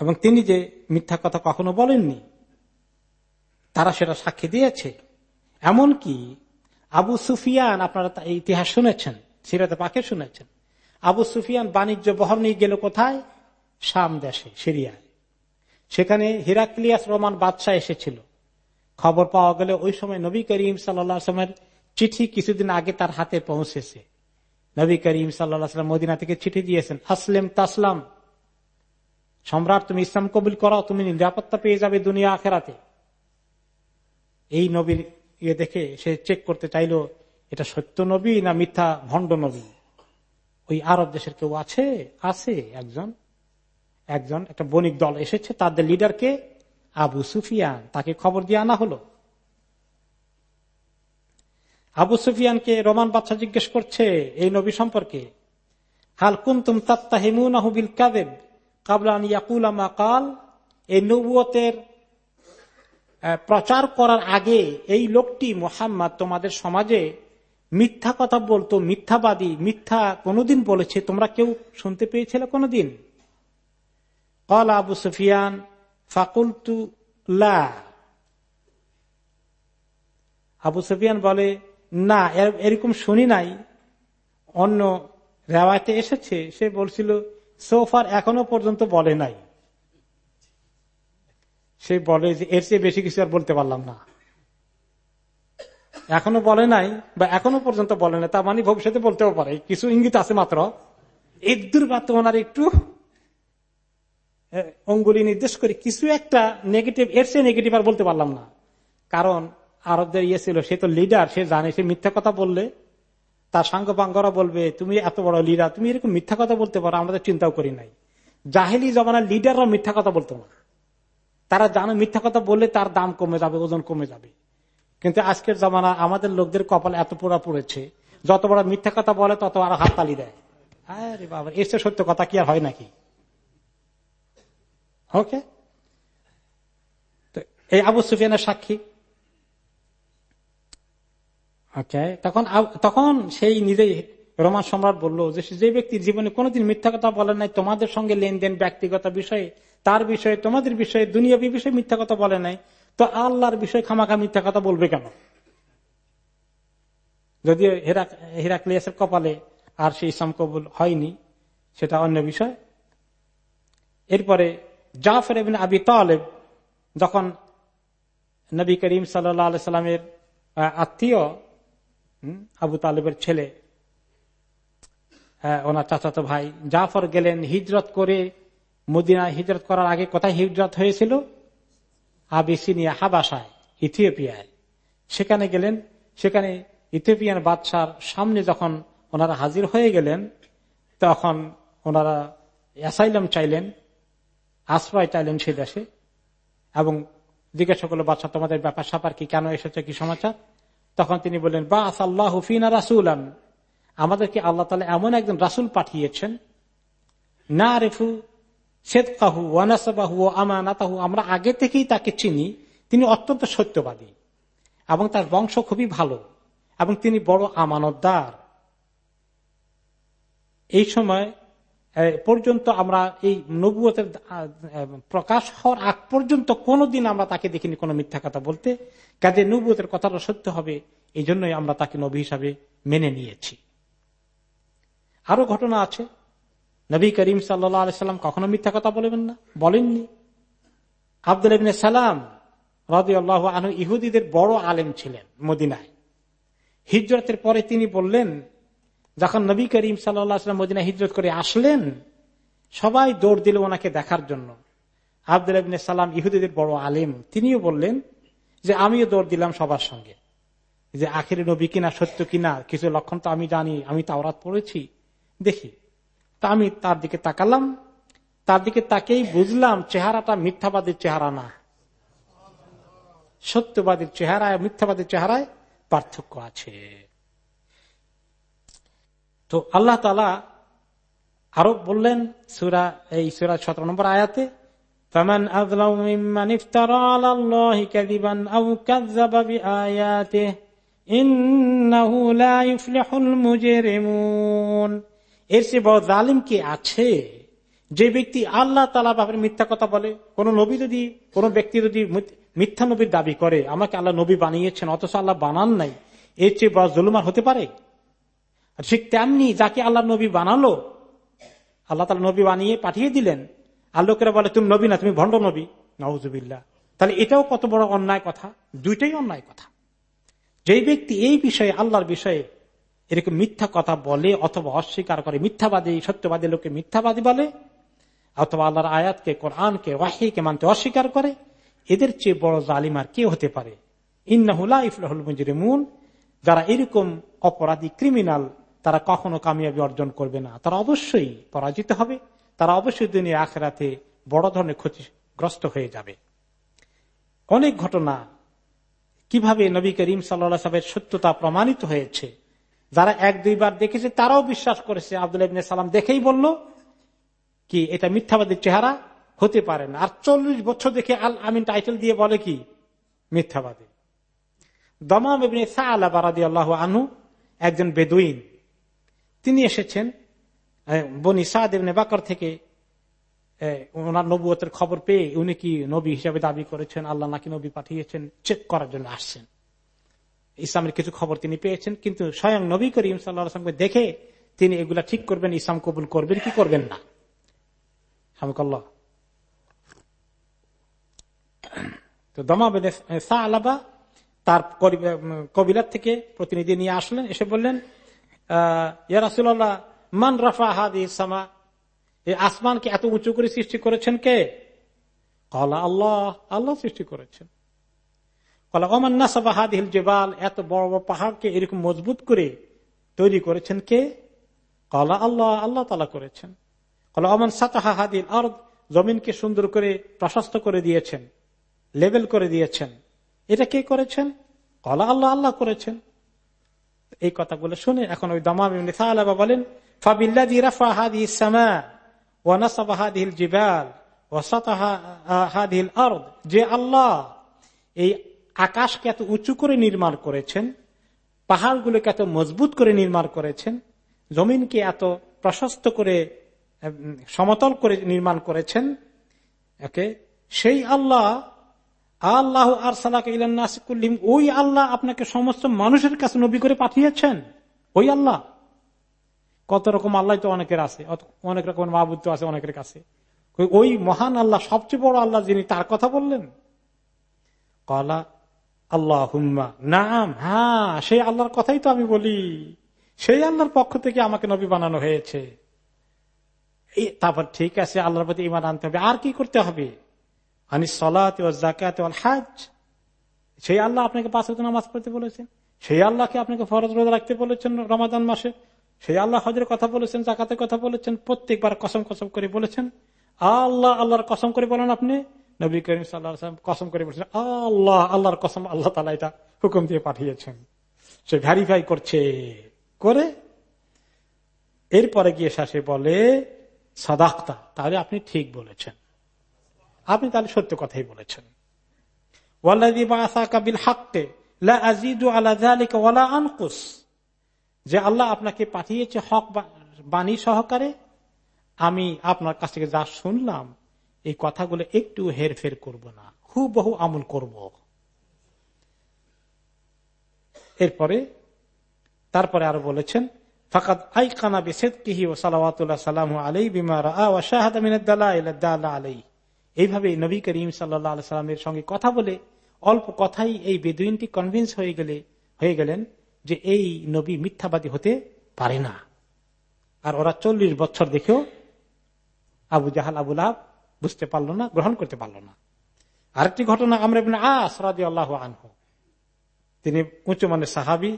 এবং তিনি যে মিথ্যা কথা কখনো বলেননি তারা সেটা সাক্ষী দিয়েছে। এমন কি আবু সুফিয়ান, আপনারা ইতিহাস শুনেছেন, সিরাতে পাকে শুনেছেন, আবু সুফিয়ান বাণিজ্য বহর নিয়ে গেল কোথায়? শাম দেশে, সিরিয়ায়। সেখানে হিরাক্লিয়াস রোমান বাদশাহ এসেছিল। খবর পাওয়া গেলে ওই সময় নবী করিম সাল্লামের চিঠি কিছুদিন আগে তার হাতে পৌঁছেছে। নবী করিম সাল্লাম মদিনা থেকে চিঠি দিয়েছেন আসলেম তাসলাম, সম্রাট তুমি ইসলাম কবিল করো, তুমি নিরাপত্তা পেয়ে যাবে দুনিয়া আখেরাতে। এই নবীর ইয়ে দেখে সে চেক করতে চাইল, এটা সত্য নবী না মিথ্যা, ভণ্ড নবী? ওই আরব দেশের কেউ আছে? আছে একজন। একজন, একটা বণিক দল এসেছে, তাদের লিডারকে আবু সুফিয়ান। তাকে খবর দিয়ে আনা হলো। আবু সুফিয়ানকে রোমান বাচ্চা জিজ্ঞেস করছে, এই নবী সম্পর্কে? হাল কুন্তুম তাত্তা হেমুনাহুবিল কাদেব কাবলান ইয়াকুলামা কাল। এই নবুয়তের প্রচার করার আগে এই লোকটি মোহাম্মদ তোমাদের সমাজে মিথ্যা কথা বলতো, মিথ্যাবাদী, মিথ্যা কোনদিন বলেছে, তোমরা কেউ শুনতে পেয়েছিলে কোনদিন? কল আবু সুফিয়ান, ফাকুলতু আবু সুফিয়ান বলে, না এরকম শুনি নাই। অন্য রেওয়ায়তে এসেছে, সে বলছিল, সোফার এখনও পর্যন্ত বলে নাই। সে বলে যে, এর চেয়ে বেশি কিছু আর বলতে পারলাম না। এখনও বলে নাই, বা এখনও পর্যন্ত বলে নাই, তার মানে ভবিষ্যতে বলতেও পারে। কিছু ইঙ্গিত আছে মাত্র। একদূর মাত্র একটু অঙ্গুলি নির্দেশ করে কিছু একটা নেগেটিভ এর চেয়ে নেগেটিভ আর বলতে পারলাম না। কারণ আরবদের ইয়ে ছিল, সে তো লিডার সে জানে, সে মিথ্যা কথা বললে। তার সাঙ্গ পাঙ্গরা বলবে, তুমি এত বড় লিডার তুমি এরকম মিথ্যা কথা বলতে পারো আমাদের চিন্তাও করি নাই। জাহেলি জমানার লিডাররা মিথ্যা কথা বলতো না। তারা জানে মিথ্যা কথা বললে তার দাম কমে যাবে, ওজন কমে যাবে। কিন্তু আজকের জমানা আমাদের লোকদের কপাল এত পোড়া পড়েছে, যত বড় মিথ্যা কথা বলে তত আরও হাততালি দেয়। আরে বাবা এসে সত্য কথা কি আর হয় নাকি? ওকে? এই আবু সুফিয়ানের সাক্ষী। ওকে, তখন তখন সেই নিজেই রোমান সম্রাট বলল যে যে ব্যক্তির জীবনে কোনোদিন মিথ্যা কথা বলে নাই, তোমাদের সঙ্গে লেনদেন ব্যক্তিগত বিষয়ে তার বিষয়ে, তোমাদের বিষয়ে, দুনিয়াবী বিষয়ে মিথ্যা কথা বলে নাই। তো আল্লাহর বিষয়ে খামাখা মিথ্যা কথা বলবে কেন? যদিও হিরাক্লিয়াসের কপালে আর সেই ইসলাম কবুল হয়নি, সেটা অন্য বিষয়। এরপরে জাফর এবিন আবি তালেব যখন নবী করিম সাল্লামের আত্মীয় আবু তালেবের ছেলে ওনার চাচাতো ভাই জাফর গেলেন হিজরত করে মদিনা হিজরত করার আগে কোথায় হিজরত হয়েছিল? আবিসিনিয়া হাবাসায় ইথিওপিয়ায়। সেখানে গেলেন, সেখানে ইথিওপিয়ান বাদশার সামনে যখন ওনারা হাজির হয়ে গেলেন, তখন ওনারা অ্যাসাইলাম চাইলেন, আশ্রয় চাইলেন সে দেশে, এবং জিজ্ঞাসা করল বাচ্চা তোমাদের ব্যাপার সাপার কি? কেন এসেছে? কি সমাচার? তখন তিনি বললেন বা আসাল্লাহ হুফিনা রাসুল আমাদেরকে আল্লাহ তালা এমন একজন রাসুল পাঠিয়েছেন, না রেফু কাহু ওয়ানাসাবাহু, ও আমানাতাহু, আমরা আগে থেকেই তাকে চিনি। তিনি অত্যন্ত সত্যবাদী এবং তার বংশ খুবই ভালো এবং তিনি বড় আমানতদার। এই সময় পর্যন্ত আমরা এই নবুয়তের প্রকাশ হওয়ার আগ পর্যন্ত কোনোদিন আমরা তাকে দেখিনি কোনো মিথ্যা কথা বলতে। কাজে নবুয়তের কথাটা সত্য হবে, এই জন্যই আমরা তাকে নবী হিসাবে মেনে নিয়েছি। আরও ঘটনা আছে। নবী করিম সাল্লাম কখনো মিথ্যা কথা বলবেন না। বলেননি। আব্দুল সালাম রাজি আল্লাহ আনু ইহুদিদের বড় আলেম ছিলেন মদিনায়। হিজরতের পরে তিনি বললেন, যখন নবী করিম সাল্লাম মদিনা হিজরত করে আসলেন, সবাই দৌড় দিল ওনাকে দেখার জন্য। আব্দুল সালাম ইহুদিদের বড় আলেম। তিনিও বললেন যে, আমিও দৌড় দিলাম সবার সঙ্গে। যে, আখের নবী কিনা, সত্য কিনা, কিছু লক্ষণ তো আমি জানি, আমি তাওরাত পড়েছি, দেখি। তা আমি তার দিকে তাকালাম তার দিকে তাকেই বুঝলাম চেহারাটা মিথ্যাবাদীর চেহারা না সত্যবাদীর চেহারায় মিথ্যাবাদীর চেহারায় পার্থক্য আছে তো আল্লাহ তালা আরো বললেন সুরা এই সুরা সতেরো নম্বর আয়াতে فمن أظلم ممن افترى على الله كذبا أو كذب بآياته إنه لا يفلح المجرمون এর চেয়ে বড় জালিম কি আছে? যে ব্যক্তি আল্লাহ তালা ব্যাপারে মিথ্যা কথা বলে, কোন নবী যদি, কোন ব্যক্তি যদি মিথ্যা নবীর দাবি করে, আমাকে আল্লাহ নবী বানিয়েছেন, অথচ আল্লাহ বানান নাই, এর চেয়ে বড় জুলুমার হতে পারে? ঠিক তেমনি যাকে আল্লাহ নবী বানালো, আল্লাহ তালা নবী বানিয়ে পাঠিয়ে দিলেন, আর লোকেরা বলে, তুমি নবী না, তুমি ভণ্ড নবী। নওজুবিল্লা তাহলে এটাও কত বড় অন্যায় কথা? দুইটাই অন্যায় কথা। যেই ব্যক্তি এই বিষয়ে, আল্লাহর বিষয়ে এরকম মিথ্যা কথা বলে অথবা অস্বীকার করে, মিথ্যাবাদী, সত্যবাদী লোকে মিথ্যাবাদী বলে, অথবা আল্লাহর আয়াতকে, কোরআনকে, ওয়াহিকে মানতে অস্বীকার করে, এদের চেয়ে বড় জালিমার কে হতে পারে। ইন্নাহুল্লাহ ইফলাহুল মুজরিমুন, যারা এরকম অপরাধী, ক্রিমিনাল, তারা কখনো কামিয়াবি অর্জন করবে না। তারা অবশ্যই পরাজিত হবে, তারা অবশ্যই দুনিয়া আখেরাতে বড় ধরনের ক্ষতিগ্রস্ত হয়ে যাবে। অনেক ঘটনা কীভাবে নবী করিম সাল্লা সাহেবের সত্যতা প্রমাণিত হয়েছে যারা এক দুইবার দেখেছে, তারাও বিশ্বাস করেছে, আব্দুল সালাম দেখেই বলল কি, এটা মিথ্যাবাদীর চেহারা? হতে পারে না। আর চল্লিশ বছর দেখে আল আমিন টাইটেল দিয়ে বলে কি? মিথ্যাবাদী। দমাম আল্লাহ আনু একজন বেদুইন। তিনি এসেছেন বনি সাদেবনে বাকর থেকে ওনার নবুয়তের খবর পেয়ে উনি কি নবী হিসাবে দাবি করেছেন, আল্লাহ নাকি নবী পাঠিয়েছেন, চেক করার জন্য আসছেন। ইসলামের কিছু খবর তিনি পেয়েছেন, কিন্তু স্বয়ং নবী করিম সাল্লাহকে দেখে তিনি এগুলা ঠিক করবেন, ইসলাম কবুল করবেন কি করবেন না? তো দমা বেদে সা আলাবা তার কবিলার থেকে প্রতিনিধি নিয়ে আসলেন, এসে বললেন মান রাফা হাদি সামা এই আসমানকে এত উঁচু করে সৃষ্টি করেছেন কে? কলা আল্লাহ আল্লাহ সৃষ্টি করেছেন। কলা ওমান নাসাবা হাদিল জেবাল, এত বড় বড় পাহাড়কে এরকম মজবুত করে তৈরি করেছেন কে? কলা আল্লাহ আল্লাহ তালা করেছেন। কলা অমান সাতাহা হাদিল আর জমিনকে সুন্দর করে প্রশস্ত করে দিয়েছেন, লেবেল করে দিয়েছেন। এটা কে করেছেন? কলা আল্লাহ আল্লাহ করেছেন। এই কথাগুলো শুনে এখন ওই দমা বলেন যে আল্লাহ এই আকাশকে এত উঁচু করে নির্মাণ করেছেন, পাহাড়গুলোকে এত মজবুত করে নির্মাণ করেছেন, জমিনকে এত প্রশস্ত করে সমতল করে নির্মাণ করেছেন, ওকে? সেই আল্লাহ আল্লাহ আর সালাকিম ওই আল্লাহ আপনাকে সমস্ত মানুষের কাছে নবী করে পাঠিয়েছেন। ওই আল্লাহ। কত রকম আল্লাহ তো অনেকের আছে অনেক রকম মাহবুদ তো আছে অনেকের কাছে। ওই মহান আল্লাহ, সবচেয়ে বড় আল্লাহ যিনি, তার কথা বললেন। কলা আল্লাহ নাম হ্যাঁ সেই আল্লাহর কথাই তো আমি বলি। সেই আল্লাহর পক্ষ থেকে আমাকে নবী বানানো হয়েছে। তারপর ঠিক আছে, আল্লাহর প্রতি ইমান আনতে হবে। আর কি করতে হবে? আনি সলাত জাকাত হাজ। সেই আল্লাহ আপনাকে পাঁচ নামাজ পড়তে বলেছেন। সেই আল্লাহকে আপনাকে ফরজ রোজা রাখতে বলেছেন রমাদান মাসে। সেই আল্লাহ হজের কথা বলেছেন জাকাতের কথা বলেছেন। প্রত্যেকবার কসম কসম করে বলেছেন। আল্লাহ, আল্লাহর কসম করে বলেন আপনি নবী করিম সাল্লাহ কসম করে বলেছেন, আল্লাহ, আল্লাহর কসম, আল্লাহ তালা এটা হুকুম দিয়ে পাঠিয়েছেন। সে ভ্যারিফাই করছে। করে এরপরে গিয়ে শেষে বলে, সাদাক্তা, তাহলে আপনি ঠিক বলেছেন। আপনি তাহলে সত্য কথাই বলেছেন। যে আল্লাহ আপনাকে পাঠিয়েছে হক বাণী সহকারে, আমি আপনার কাছ থেকে যা শুনলাম এই কথাগুলো একটু হেরফের করব না। খুব বহু আমল করব। এরপরে, তারপরে আরও বলেছেন আই কানা ও সালাওয়াতুল্লাহ সালাম আলাই এইভাবে নবী করিম সাল্লা সাল্লামের সঙ্গে কথা বলে অল্প কথাই এই বেদুইনটি কনভিন্স হয়ে গেলে, হয়ে গেলেন যে এই নবী মিথ্যাবাদী হতে পারে না। আর ওরা চল্লিশ বছর দেখেও আবু জাহাল আবুল আব বুঝতে পারল না, গ্রহণ করতে পারল না। আরেকটি ঘটনা আমরা আস রাজি আল্লাহ আনহু। তিনি উঁচু মানের সাহাবি,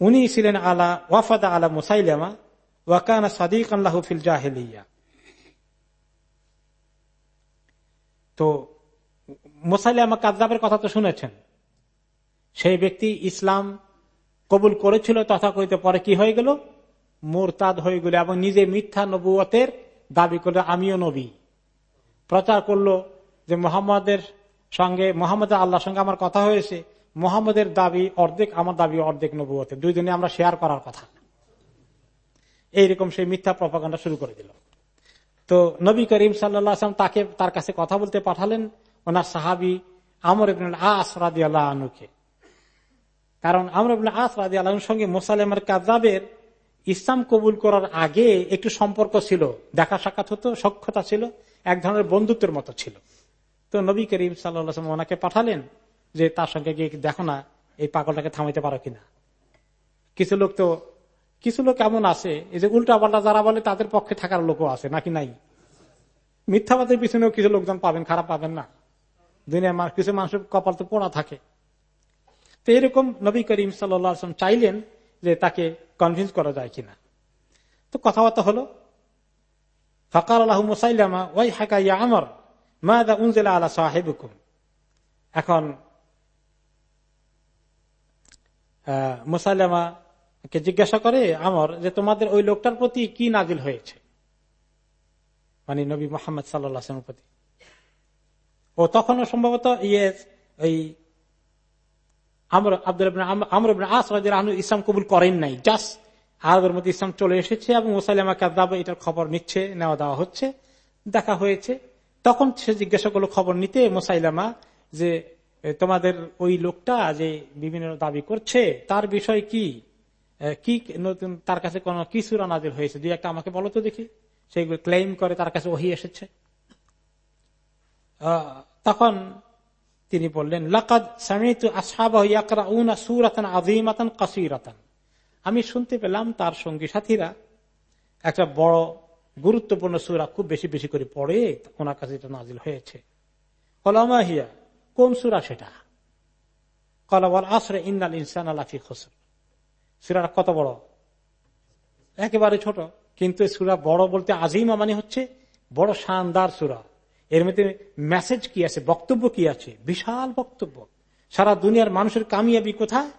উনি ছিলেন আলা, ওয়াফাদা আলা মুসাইলামা ওয়াকানা সাদিক আল্লাহ ফিল জাহেলিয়া। তো মুসাইলামা কাজাবের কথা তো শুনেছেন। সেই ব্যক্তি ইসলাম কবুল করেছিল, তথাকথিত পরে কি হয়ে গেল? মোরতাদ হয়ে গেল এবং নিজে মিথ্যা নবুয়তের দাবি করল, আমিও নবী। প্রচার করল যে মোহাম্মদের সঙ্গে মোহাম্মদ আল্লাহর সঙ্গে আমার কথা হয়েছে। মোহাম্মদের দাবি অর্ধেক, আমার দাবি অর্ধেক নবুয়তে দুইজনে আমরা শেয়ার করার কথা। এইরকম সেই মিথ্যা প্রপাগান্ডা শুরু করে দিল। তো নবী করিম সাল্লাম তাকে, তার কাছে কথা বলতে পাঠালেন। ওনার সাহাবি আমর আস রাদি আল্লাহ আনুকে কারণ আমর আস রাদি আল্লাহর সঙ্গে মোসালেমার কাজাবের ইসলাম কবুল করার আগে একটু সম্পর্ক ছিল। দেখা সাক্ষাৎ হতো সক্ষতা ছিল। এক ধরনের বন্ধুত্বের মতো ছিল। তো নবী করিম সাল্লাম ওনাকে পাঠালেন যে তার সঙ্গে গিয়ে দেখো না, এই পাগলটাকে থামাইতে পারো কিনা। কিছু লোক তো, কিছু লোক এমন আছে, এই যে উল্টা পাল্টা যারা বলে তাদের পক্ষে থাকার লোকও আছে, নাকি নাই? মিথ্যাবাদের পিছনেও কিছু লোকজন পাবেন, খারাপ পাবেন না। দুনিয়ার কিছু মানুষের কপাল তো পোড়া থাকে। তো এরকম নবী করিম সাল্লাম চাইলেন যে তাকে কনভিন্স করা যায় কিনা। তো কথাবার্তা হলো ফকার আল্লাহ মুসাইলামা ওয়াই হাকা ইয়া আমর মা দা উনজেলা আলা সাহেবুকুম এখন মুসাইলামা কে জিজ্ঞাসা করে, আমর, যে তোমাদের ওই লোকটার প্রতি কি নাজিল হয়েছে? মানে নবী মোহাম্মদ সাল্লামের প্রতি। ও তখনও সম্ভবত ইয়ে ওই আমর, আব্দুল আমর ইসলাম কবুল করেন নাই, জাস্ট আরবের মধ্যে ইসলাম চলে এসেছে এবং মুসাইলামা কাদাব এটার খবর নিচ্ছে, নেওয়া দেওয়া হচ্ছে, দেখা হয়েছে। তখন সে জিজ্ঞাসা করল, খবর নিতে মোসাইলামা যে তোমাদের ওই লোকটা যে বিভিন্ন দাবি করছে, তার বিষয় কি? কি নতুন, তার কাছে কোন কি সুরা নাজিল হয়েছে? দুই একটা আমাকে বলো তো দেখি। সেইগুলো ক্লেম করে, তার কাছে ওহি এসেছে। তখন তিনি বললেন, লাকাদ সামিতু আসহাবা ইয়াকরা উনা সুরাতান আজিমাতান কাসিরাতান। আমি শুনতে পেলাম তার সঙ্গী সাথীরা। একটা বড় গুরুত্বপূর্ণ সুরা খুব বেশি বেশি করে পড়ে ওনার কাছে এটা নাজিল হয়েছে। কলামাহিয়া কোন সুরা সেটা? কলাবল আসরে ইন্নাল ইনসান আলাফি খসর। সুরাটা কত বড়? একেবারে ছোট, কিন্তু সুরা বড় বলতে আজিমা মানে হচ্ছে বড় শানদার সুরা। এর মধ্যে মেসেজ কি আছে, বক্তব্য কি আছে? বিশাল বক্তব্য। সারা দুনিয়ার মানুষের কামিয়াবি কোথায়?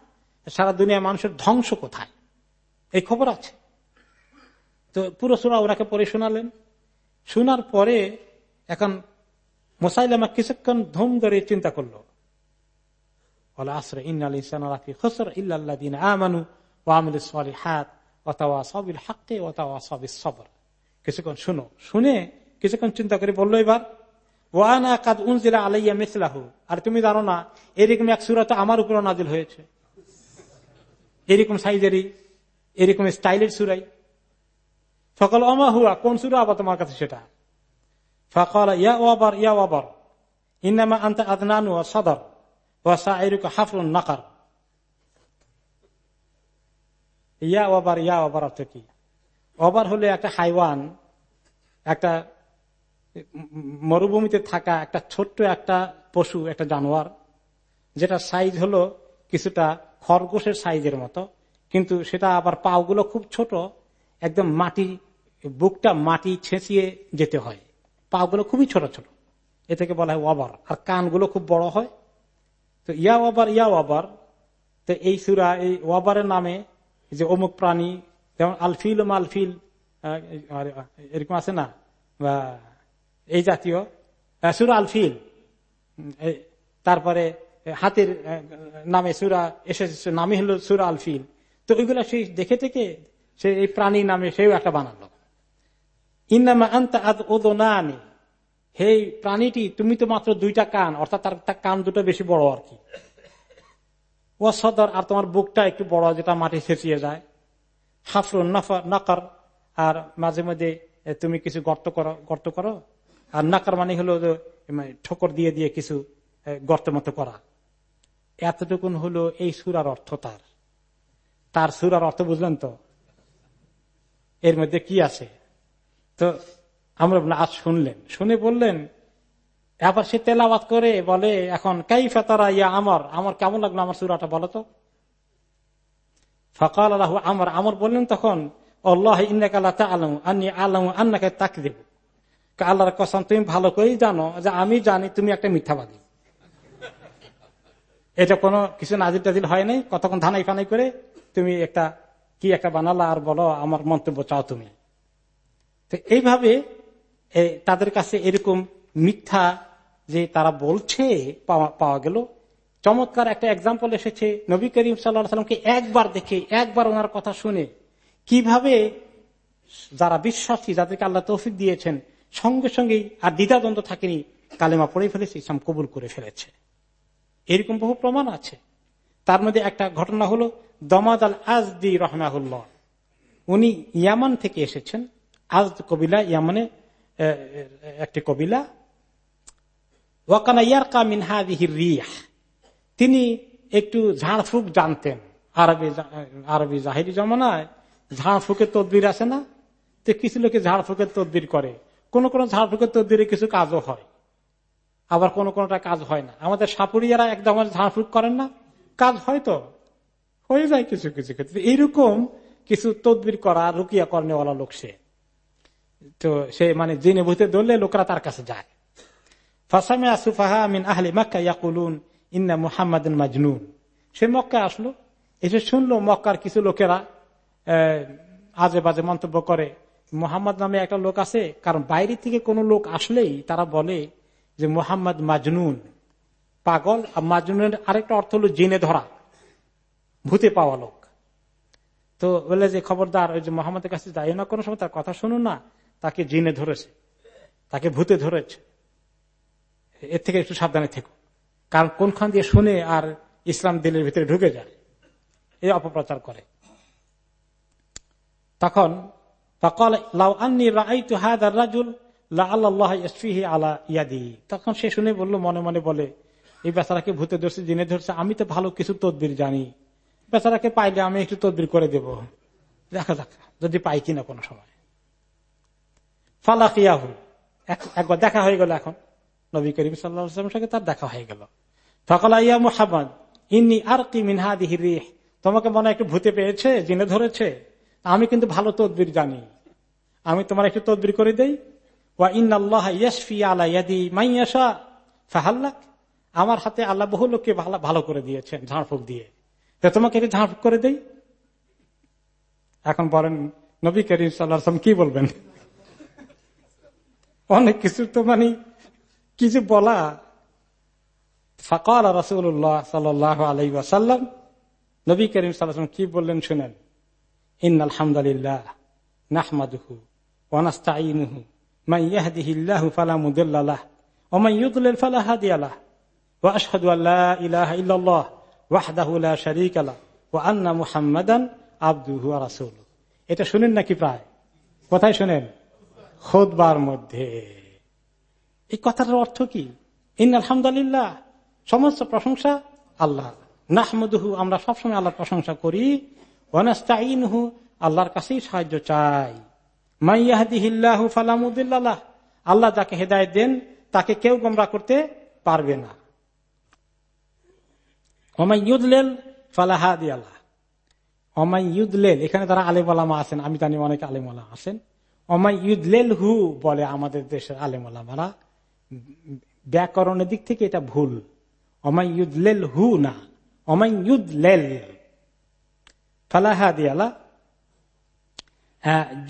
সারা দুনিয়ার মানুষের ধ্বংস কোথায়? এই খবর আছে। তো পুরো সুরা ওনাকে পরে শোনালেন। শোনার পরে এখন মোসাইলামা কিছুক্ষণ ধুম ধরে চিন্তা করল। কিছুক্ষণ শুনো কিছুক্ষণ চিন্তা করে বলল এবার কাদ আলাইয়া মিসলাহু। আর তুমি জানো না, এরকম এক সুরা তো আমার উপর নাজিল হয়েছে। এরকম সাইজেরই এরকম স্টাইলের সুরাই। ফকল অমা হুয়া, কোন সুরা আবার তোমার কাছে সেটা? ফকল ইয়া ওয়াবার ইয়া ওয়াবার। ইনামা আন্তা আদনানু ও সদর হাফরুন নাকার। ইয়া ওয়াবার ইয়া ওয়াবার অর্থ কি? ওবার হলে একটা হাইওয়ান, একটা মরুভূমিতে থাকা একটা ছোট্ট একটা পশু, একটা জানোয়ার যেটা সাইজ হলো কিছুটা খরগোশের সাইজের মতো। কিন্তু সেটা আবার পাওগুলো খুব ছোট, একদম মাটি, বুকটা মাটি ছেঁচিয়ে যেতে হয়। পাগুলো খুবই ছোট ছোট। এ থেকে বলা হয় ওয়াবার। আর কানগুলো খুব বড় হয়। তো ইয়া ওয়াবার ইয়া ওয়াবার। তো এই সুরা, এই ওয়াবারের নামে যে অমুক প্রাণী, যেমন আলফিল মালফিল এরকম আছে না? বা, এই জাতীয় সুরা আলফিল। তারপরে হাতের নামে সুরা, এসেছে, নামে হলো সুরা আলফিল। তো ওইগুলা সেই দেখে থেকে সে এই প্রাণী নামে সেও একটা বানালো। ইন্নামা আন্তা আদ ওদনানি হে প্রাণীটি, তুমি তো মাত্র দুইটা কান, অর্থাৎ তার কান দুটো বেশি বড় আর কি। ও সদর, আর তোমার বুকটা একটু বড়, যেটা মাটি ছেঁচিয়ে যায়। হাফরুন নাকার, আর মাঝে মাঝে তুমি কিছু গর্ত করো গর্ত করো। আর নাকার মানে হলো মানে ঠোকর দিয়ে দিয়ে কিছু গর্ত মতো করা। এতটুকুন হলো এই সুরার অর্থ তার। তার সুরার অর্থ বুঝলেন তো? এর মধ্যে কি আছে? তো আমরা আজ শুনলেন। শুনে বললেন, এবার সে তেলাবাদ করে বলে, এখন কাই ফেতারা ইয়া আমার আমার কেমন লাগল আমার সুরাটা বলো তো? ফকাল আল্লাহ আমার আমার বললেন তখন, আল্লাহ ইন্নাকাল্লাহ আলম আন্নি আলম আন্নাকে তাক দেব আল্লাহর কসম, তুমি ভালো করেই জানো যে আমি জানি তুমি একটা মিথ্যাবাদী। এটা কোনো কিছু নাজির টাজিল হয় নাই? কতক্ষণ ধানাই ফানাই করে তুমি একটা, কি একটা বানালা আর বলো, আমার মন্তব্য চাও তুমি। তো এইভাবে তাদের কাছে এরকম মিথ্যা যে তারা বলছে, পাওয়া গেল। চমৎকার একটা এক্সাম্পল এসেছে, নবী করিম সাল্লামকে একবার দেখে, একবার ওনার কথা শুনে, কীভাবে যারা বিশ্বাসী, যাদেরকে আল্লাহ তৌফিক দিয়েছেন, সঙ্গে সঙ্গেই আর দ্বিধাদ্বন্দ্ব থাকেনি, কালেমা পড়ে ফেলেছে, ইসলাম কবুল করে ফেলেছে। এরকম বহু প্রমাণ আছে। তার মধ্যে একটা ঘটনা হলো, দমাদ আল আজদি রহমাহুল্লাহ। উনি ইয়ামান থেকে এসেছেন। আজ কবিলা ইয়ামানে একটি কবিলা। ওয়াকানা ইয়ারকা মিনহাদিহির রিয়াহ তিনি একটু ঝাড়ফুক জানতেন। আরবি আরবি জাহিরি জমানায় ঝাড়ফুকের তদবির আছে না? তো কিছু লোকে ঝাড়ফুকের তদবির করে। কোন কোন ঝাড়ফুকের তদবিরে কিছু কাজও হয়। আবার কোন কোনটা কাজ হয় না। আমাদের সাপুরিয়ারা একদম ঝাড়ফুক করেন না। কাজ হয় তো। হয়ে যায় কিছু কিছু ক্ষেত্রে। এইরকম কিছু তদবির করা, রুকিয়া কর্নেওয়ালা লোক সে। তো সে মানে জেনে বুঝতে ধরলে লোকরা তার কাছে যায়। ফাসামে আসুফাহা মিন আহলে মাক্কা ইয়াকুলুন ইন্না মুহাম্মদ মাজনুন। সে মক্কা আসলো। এসে শুনলো মক্কার কিছু লোকেরা আজে বাজে মন্তব্য করে, মোহাম্মদ নামে একটা লোক আছে, কারণ বাইরে থেকে কোনো লোক আসলেই তারা বলে যে মোহাম্মদ মাজনুন। পাগল মাজনুনের আরেকটা অর্থ হলো জেনে ধরা। ভূতে পাওয়া লোক। তো বলে যে খবরদার, ওই যে মোহাম্মদের কাছে যাই না কোনো সময়, তার কথা শুনুন না, তাকে জিনে ধরেছে। তাকে ভূতে ধরেছে। এর থেকে একটু সাবধানে থেকো। কারণ কোনখান দিয়ে শুনে আর ইসলাম দিলের ভিতরে ঢুকে যায় এই অপপ্রচার করে। তখন তখন সে শুনে বলল, মনে মনে বলে এই বেচারাকে ভূতে ধরছে, জিনে ধরছে, আমি তো ভালো কিছু তদবির জানি। বেচারাকে পাইলে আমি একটু তদবির করে দেব। দেখা যাক, যদি পাই কিনা কোনো সময়। ফালাকিয়াহু। একবার দেখা হয়ে গেল এখন। নবী করিম সাল্লামের সঙ্গে তার দেখা হয়ে গেল। ফকলা, ইয়া মোহাম্মদ, ইন্নি আর কি মিনহাদিহি রিহ। তোমাকে মনে একটু ভূতে পেয়েছে, জিনে ধরেছে? আমি কিন্তু ভালো তদবির জানি। আমি তোমার একটু তদবির করে দেই। ওয়া ইন আল্লাহ ইয়াসফি আলা মাইয়াশা ফাহাল্লাক। আমার হাতে আল্লাহ বহু লোককে ভালো করে দিয়েছেন, ঝাড়ফুঁক দিয়ে। তোমাকে একটু ঝাড়ফুঁক করে দেই? এখন বলেন, নবী করিম সাল্লাম কি বলবেন? অনেক কিছু তো মানে কিছু বলা? ফকাল রসুল্লাহ সাল আলাই ওয়াসাল্লাম, নবী করিম সাল্লাম কি বললেন শুনেন? ইন আলহামদুলিল্লাহ নাহমাদুহু ওয়ানাস্তাইনুহু মাই ইয়াহদিহিল্লাহু ফালা মুদিল্লাহ ওমাই ইউদলিল ফালা হাদিয়ালাহ واشهد ان لا اله الا الله وحده لا شريك له وان محمدا عبده ورسوله এটা শুনেন নাকি প্রায় কোথায় শুনেন খোদবার মধ্যে এই কথাটার অর্থ কি ইন আলহামদুলিল্লাহ সমস্ত প্রশংসা আল্লাহ নাহমদুহু আমরা সবসময় আল্লাহর প্রশংসা করি ওয়ানাস্তাইনহু আল্লাহর কাছেই সাহায্য চাই মাইয়াহদিহিল্লাহু ফালামুদিল্লাহ আল্লাহ যাকে হেদায়ত দেন তাকে কেউ গমরা করতে পারবে না অমাইয়ুদলেল ফালাহাদি আল্লাহ। অমাইয়ুদলেল এখানে তারা আলেমালামা আছেন, আমি জানি অনেক আলেমালা আছেন। অমাইয়ুদলেল হু বলে আমাদের দেশের আলেমালামারা ব্যাকরণের দিক থেকে এটা ভুল। অমাইয়ুদলেল হু না অমাইয়ুদলেল ফালাহাদি আল্লাহ।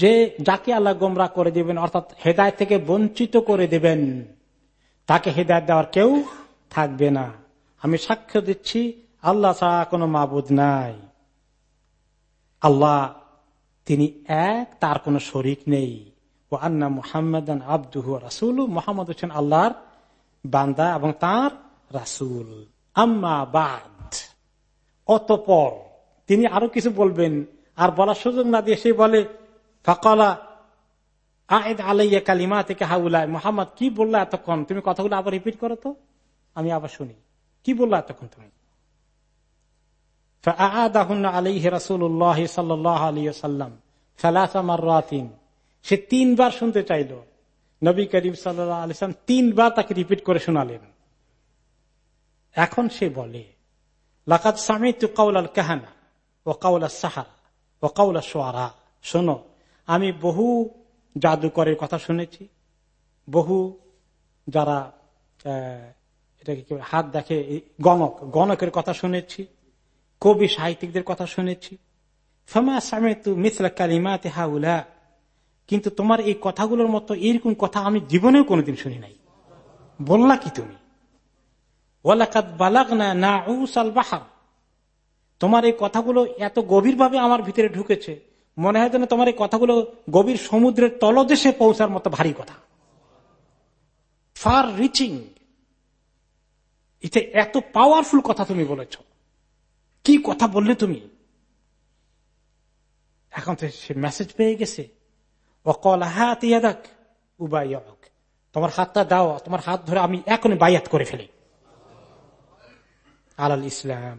যে যাকে আল্লাহ গোমরা করে দিবেন, অর্থাৎ হেদায়ত থেকে বঞ্চিত করে দেবেন, তাকে হেদায়ত দেওয়ার কেউ থাকবে না। আমি সাক্ষ্য দিচ্ছি, আল্লাহ ছাড়া কোনো মাবুদ নাই। আল্লাহ, তিনি এক, তার কোনো শরিক নেই। ও আন্না মুহাম্মদ আব্দুহু রাসুল, মোহাম্মদ হোসেন আল্লাহর বান্দা এবং তার রাসুল। আম্মা বাদ। অতপর তিনি আরও কিছু বলবেন, আর বলার সুযোগ না দিয়ে সে বলে, ফকলা আয়েদ আলাইয়া কালিমা থেকে হাউলাই মোহাম্মদ, কি বলল এতক্ষণ? তুমি কথাগুলো আবার রিপিট করো তো। আমি আবার শুনি। কি বলল এতক্ষণ তুমি? সে তিনবার শুনতে চাইল। নবী করিম সাল্লাম তিনবার তাকে রিপিট করে শোনালেন। এখন সে বলে লাকাত কাউলাল কাহানা ও কাউলা সাহারা ও কাউলা সোয়ারা শোনো, আমি বহু জাদুকরের কথা শুনেছি। বহু যারা এটাকে হাত দেখে গণক, গণকের কথা শুনেছি, কবি সাহিত্যিকদের কথা শুনেছি। কিন্তু তোমার এই কথাগুলোর মতো এইরকম কথা আমি জীবনেও কোনোদিন শুনি নাই। বললা কি তুমি? তোমার এই কথাগুলো এত গভীরভাবে আমার ভিতরে ঢুকেছে, মনে হয় যেন তোমার এই কথাগুলো গভীর সমুদ্রের তলদেশে পৌঁছার মতো ভারী কথা। Far reaching. এতে এত পাওয়ারফুল কথা তুমি বলেছ। কি কথা বললে তুমি? এখন তো সে মেসেজ পেয়ে গেছে। অকল হাত ইয়াদাক উবাইক তোমার হাতটা দাও, তোমার হাত ধরে আমি এখনই বায়াত করে ফেলি। আলাল ইসলাম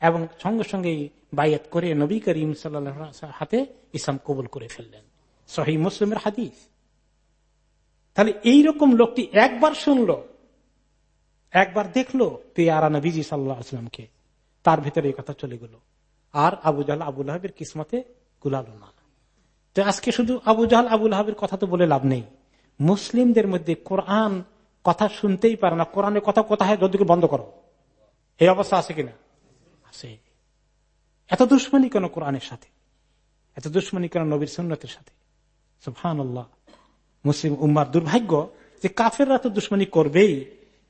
এবং সঙ্গে সঙ্গে বায়াত করে নবী করিম সাল্লাহ হাতে ইসলাম কবুল করে ফেললেন। সহি মুসলিমের হাদিস। তাহলে এইরকম লোকটি একবার শুনলো, একবার দেখল পেয়ারা নবীজি সাল্লাহ আসলামকে তার ভিতরে এই কথা চলে গেল। আর আবু জাহাল আবুল হাবের কিসমতে গুলালো না। তো আজকে শুধু আবু জাহাল আবুল হাবের কথা তো বলে লাভ নেই। মুসলিমদের মধ্যে কোরআন কথা শুনতেই পারে না। কোরআনের কথা কোথায় যদি বন্ধ করো। এই অবস্থা আছে কিনা? আছে। এত দুশ্মনী কেন কোরআনের সাথে? এত দুশ্মনী কেন নবীর সুন্নতের সাথে? সুফান মুসলিম উম্মার দুর্ভাগ্য যে কাফেররা তো দুশ্মনী করবেই।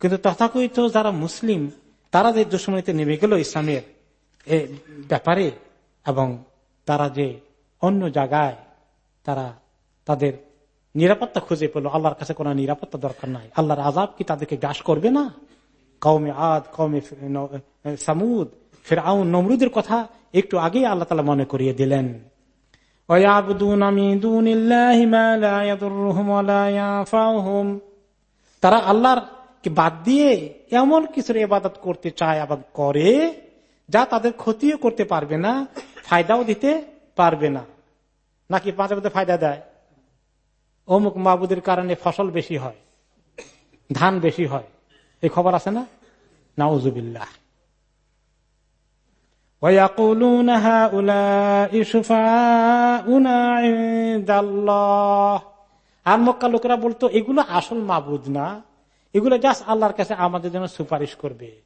কিন্তু তথাকথিত যারা মুসলিম, তারা যে দুশ্মনীতে নেমে গেল ইসলামের ব্যাপারে এবং তারা যে অন্য জায়গায় তারা তাদের নিরাপত্তা খুঁজে পেল, আল্লাহর কাছে কোন নিরাপত্তা দরকার নাই। আল্লাহর আজাব কি তাদেরকে গ্রাস করবে না? কৌমে আদ কৌমে সামুদ ফের আউন নমরুদের কথা একটু আগেই আল্লাহ তালা মনে করিয়ে দিলেন। তারা আল্লাহর বাদ দিয়ে এমন কিছুর ইবাদত করতে চায় আবার করে যা তাদের ক্ষতিও করতে পারবে না, ফায়দাও দিতে পারবে না। নাকি পাঁচ মধ্যে ফায়দা দেয়? অমুক মাবুদের কারণে ফসল বেশি হয়, ধান বেশি হয়। এই খবর আছে না না? নাউজুবিল্লাহ। আর মক্কা লোকেরা বলতো এগুলো আসল মাবুদ না। এগুলো জাস্ট আল্লাহর কাছে আমাদের জন্য সুপারিশ করবে।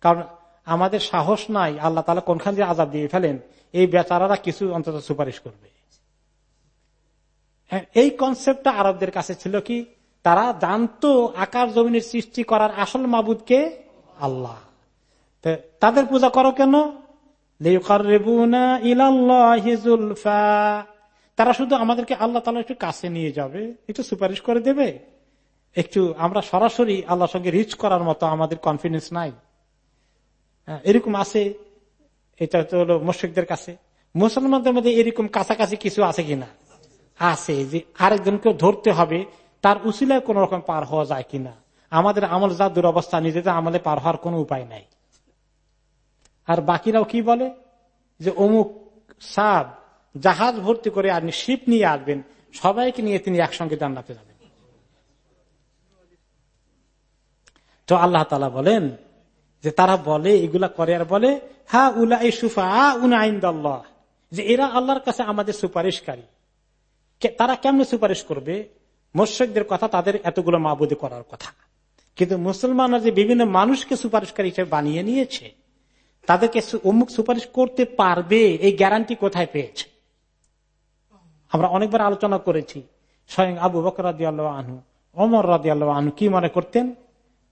কারণ আমাদের সাহস নাই আল্লাহ তালা কোনখান দিয়ে আজাদ দিয়ে ফেলেন। এই বেচারারা কিছু অন্তত সুপারিশ করবে। হ্যাঁ, এই কনসেপ্টটা আরবদের কাছে ছিল কি? তারা জানতো আকার জমিনের সৃষ্টি করার আসল মাবুদকে আল্লাহ। তাদের পূজা করো কেন? তারা শুধু আমাদেরকে আল্লাহ তালা একটু কাছে নিয়ে যাবে একটু সুপারিশ করে দেবে। একটু আমরা সরাসরি আল্লাহর সঙ্গে রিচ করার মতো আমাদের কনফিডেন্স নাই। হ্যাঁ, এরকম আছে এটা তো হলো মুশ্রিকদের কাছে। মুসলমানদের মধ্যে এরকম কাছাকাছি কিছু আছে কিনা? আছে যে আরেকজনকে ধরতে হবে তার উচিলায় কোন রকম পার হওয়া যায় কিনা? আমাদের আমল যা দুরবস্থা নিজেদের আমলে পার হওয়ার কোন উপায় নাই। আর বাকিরাও কি বলে? যে অমুক সাদ জাহাজ ভর্তি করে আপনি শিপ নিয়ে আসবেন, সবাইকে নিয়ে তিনি একসঙ্গে জান্নাতে যাবেন। তো আল্লাহ তালা বলেন যে তারা বলে, এগুলা করে আর বলে, হা উলা এই সুফা উনা যে এরা আল্লাহর কাছে আমাদের সুপারিশকারী। তারা কেমন সুপারিশ করবে? মোর্শেকদের কথা তাদের এতগুলো মাবুদে করার কথা। কিন্তু মুসলমানরা যে বিভিন্ন মানুষকে সুপারিশকারী হিসেবে বানিয়ে নিয়েছে তাদেরকে অমুক সুপারিশ করতে পারবে, এই গ্যারান্টি কোথায় পেয়েছে? আমরা অনেকবার আলোচনা করেছি। স্বয়ং আবু বকর রাজি আল্লাহ আনহু অমর রাজি আল্লাহ আনহু কি মনে করতেন?